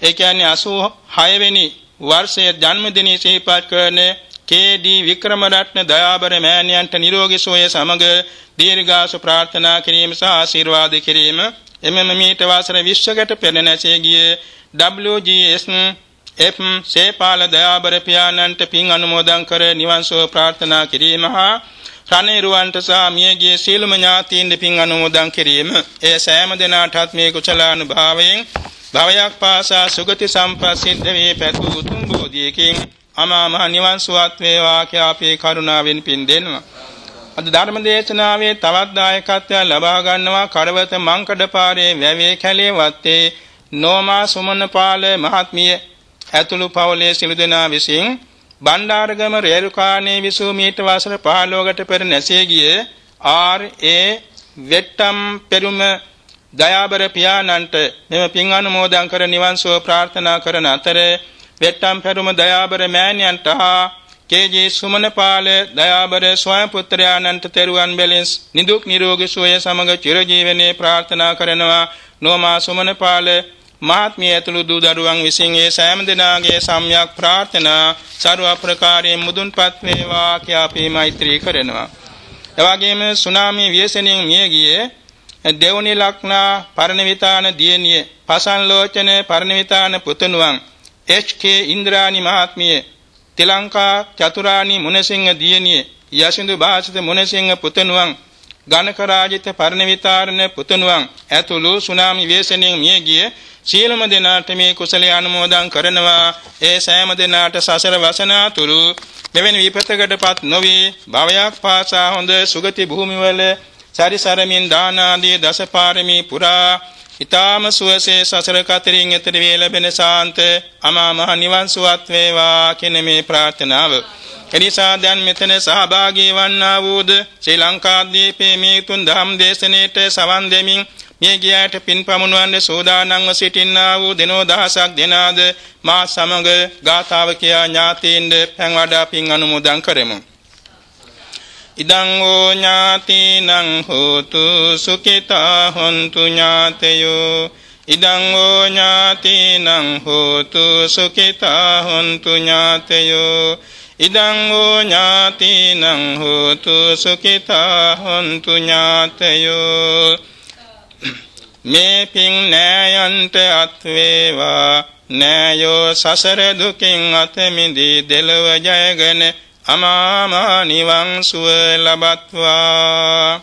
ඒ කියන්නේ 86 වෙනි වර්ෂයේ ජන්මදිනය සිහිපත් කරන කේ.ඩී. වික්‍රමරත්න දයාබර මෑණියන්ට නිරෝගී සුවය සමග දීර්ඝාසු ප්‍රාර්ථනා කිරීම සහ ආශිර්වාද කිරීම එමෙම මීට වසර 20කට පෙර නැසී ගිය WGS එම් සේපාල දයාබර පියාණන්ට පින් අනුමෝදන් කර නිවන් සුව ප්‍රාර්ථනා කිරීම හා රණේරුවන්ට සහ මියගේ සීලම ඥාතීන්ට පින් අනුමෝදන් කිරීම. ඒ සෑම දිනාටත් මේ කුසලානුභාවයෙන් භවයක් පාසා සුගති සම්ප්‍රසිද්ධ වේ පැතු උතුම් බෝධියකින් අමා මහ නිවන් සුවත් වේවා කියා අපේ කරුණාවෙන් පින් දෙනවා අද ධර්ම දේශනාවේ තවත් දායකත්වයක් ලබා ගන්නවා කරවත මංකඩපාරේ වැවේ කැලේ වත්තේ නෝමා සුමනපාල මහත්මිය ඇතුළු පවුලේ සිළු දෙනා විසින් බණ්ඩාරගම රේරුකාණේ විසූ මීට වසර 15කට පෙර නැසී ගිය ආර්.ඒ. වෙට්ටම් පෙරුම දයාබර පියාණන්ට මෙම පින් අනුමෝදන් කර නිවන් සුව ප්‍රාර්ථනා කරන අතර වෙට්ටම් පෙරුම දයාබර මෑණියන්ට හා කේ.ජී. සුමනපාල දයාබර ස්වයං පුත්‍රයාණන්ට තෙරුවන් බැලෙන්ස් නිදුක් නිරෝගී සුවය සමග චිරජීවනයේ ප්‍රාර්ථනා කරනවා නෝමා සුමනපාල මහත්මිය ඇතුළු දූ දරුවන් විසින් ඒ සෑම දිනාගේ සම්‍යක් ප්‍රාර්ථනා ਸਰව ප්‍රකාරයෙන් මුදුන්පත් වේවා කියා අපි මෛත්‍රී කරනවා. එවාගෙම සුනාමි ව්‍යසනයෙන් මිය ගියේ දෙවනි ලක්නා පරණවිතාන දියණිය පසන්ලෝචන පරණවිතාන පුතණුවන් එච්.කේ. ඉන්ද්‍රානි මහත්මිය තිලංකා චතුරානි මුනසිංහ දියණිය යසින්දු භාසිත මුනසිංහ පුතණුවන් ගණක රාජිත පරණවිතාරණ පුතණුවන් ඇතුළු සුනාමි ව්‍යසනයෙන් මිය ගියේ සියලුම දෙනාට මේ කුසලයේ අනුමෝදන් කරනවා. ඒ සෑම දෙනාට සසර වසනාතුරු මෙවැනි විපතකටපත් නොවි භවයක් පාසා හොඳ සුගති භූමිවල සරිසරමින් දාන ආදී දසපාරමී පුරා ඊ타ම සුවසේ සසර කතරින් එතර වේ ලැබෙන ශාන්ත අමා මහ නිවන් සුවත් වේවා කියන මේ ප්‍රාර්ථනාව. එනිසා දැන් මෙතන සහභාගී වන්නා වූද ශ්‍රී ලංකාද්වීපයේ මේ තුන් ධම් දේශනෙට සවන් දෙමින් මේ ගියාට පින් පමුණවන්නේ සෝදානම්ව සිටින්නා වූ දිනෝ දහසක් දෙනාද මා සමග ගාථාව කියා ඥාතීන්ද පැන් වඩා පින් අනුමෝදන් කරමු. ඉදං ඕ ඥාතිනං හෝතු සුඛිතා හොන්තු ඥාතයෝ. ඉදං ඕ ඥාතිනං හෝතු සුඛිතා හොන්තු ඥාතයෝ. ඉදං ඕ ඥාතිනං හෝතු සුඛිතා හොන්තු ඥාතයෝ. මේ පින් නෑයන්ට අත් වේවා. නෑයෝ සසර දුකින් අත මිදී දෙලව ජයගෙන අමාමා නිවන් සුව ලබත්වා.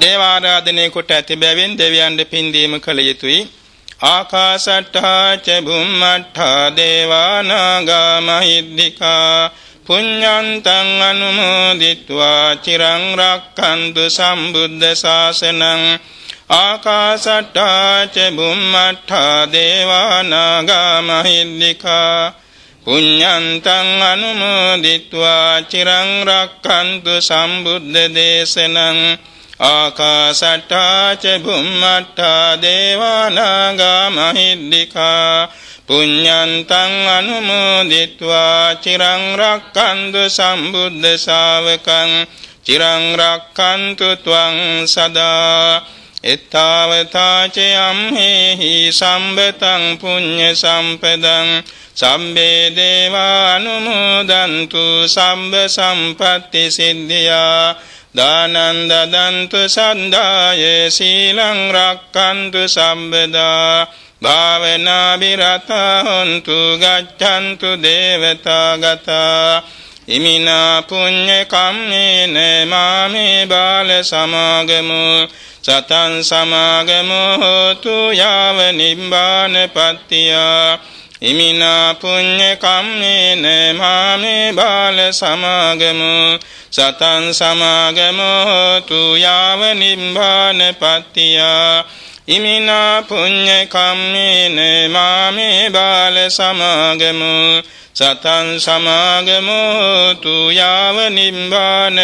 දේවාරාධනය කොට ඇති බැවින් දෙවියන්ට පින් දීම කළ යුතුය. ආකාසට්ඨා ච බුම්මට්ඨා දේවානාගා මහිද්దికා පුඤ්ඤන්තං අනුමෝදිත්වා. චිරං රක්ඛන්තු සම්බුද්ධ ශාසනං ආකාසට්ටා ච බුම්මට්ටා දේවානාගා මහිද්దికා පුඤ්ඤන්තං අනුමෝදිත්වා චිරං රක්칸තු සම්බුද්ධ දේශනං ආකාසට්ටා ච බුම්මට්ටා දේවානාගා මහිද්దికා පුඤ්ඤන්තං අනුමෝදිත්වා චිරං රක්칸තු සම්බුද්ධ ශාවකං චිරං රක්칸තු ත්වං සදා එත්තාවතා ච අම්හෙහි සම්බතං පුඤ්ඤ සම්පදං සම්බේ දේවානුමෝදන්තු සම්බ සම්පatti සිද්ධියා දානං දදන්තු සන්දාය සීලං රක්칸තු සම්බදා භාවනා විරතා හොන්තු ගච්ඡන්තු දේවතා ගතා ඉමිනා පුඤ්ඤ කම්මේන මාමේ බාල සමාගමු සතං සමාගමෝ හෝතු යාව නිබ්බාන පත්තියා. ඉමිනා පුඤ්ඤ කම්මේන මාමේ බාල සමාගමු. සතං සමාගමෝ හෝතු යාව නිබ්බාන පත්තියා. ඉමිනා පුඤ්ඤ කම්මේන මාමේ බාල සමාගමු. සතං සමාගමෝ හෝතු යාව නිබ්බාන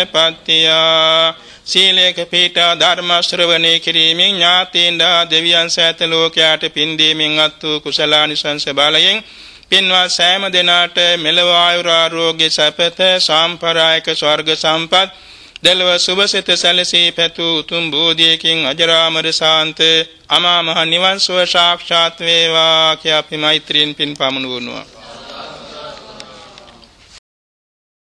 පත්තියා සීලේක පීඨා ධර්ම ශ්‍රවණය කිරීමෙන් ඥාතීන්දා දෙවියන් සෑත ලෝකයාට පින් දීමෙන් අත්තු කුසලානිසංස බලයෙන් පින්වත් සෑම දිනාට මෙලව ආයුරාෝග්‍ය සැපත සාම්ප්‍රායික ස්වර්ග සම්පත් දෙලව සුභසිත සැලසී පැතු උතුම් බෝධියකින් අජරාමර සාන්ත අමා මහ නිවන් සුව සාක්ෂාත් වේවා කියා අපි මෛත්‍රියෙන් පින් පමුණුවනවා.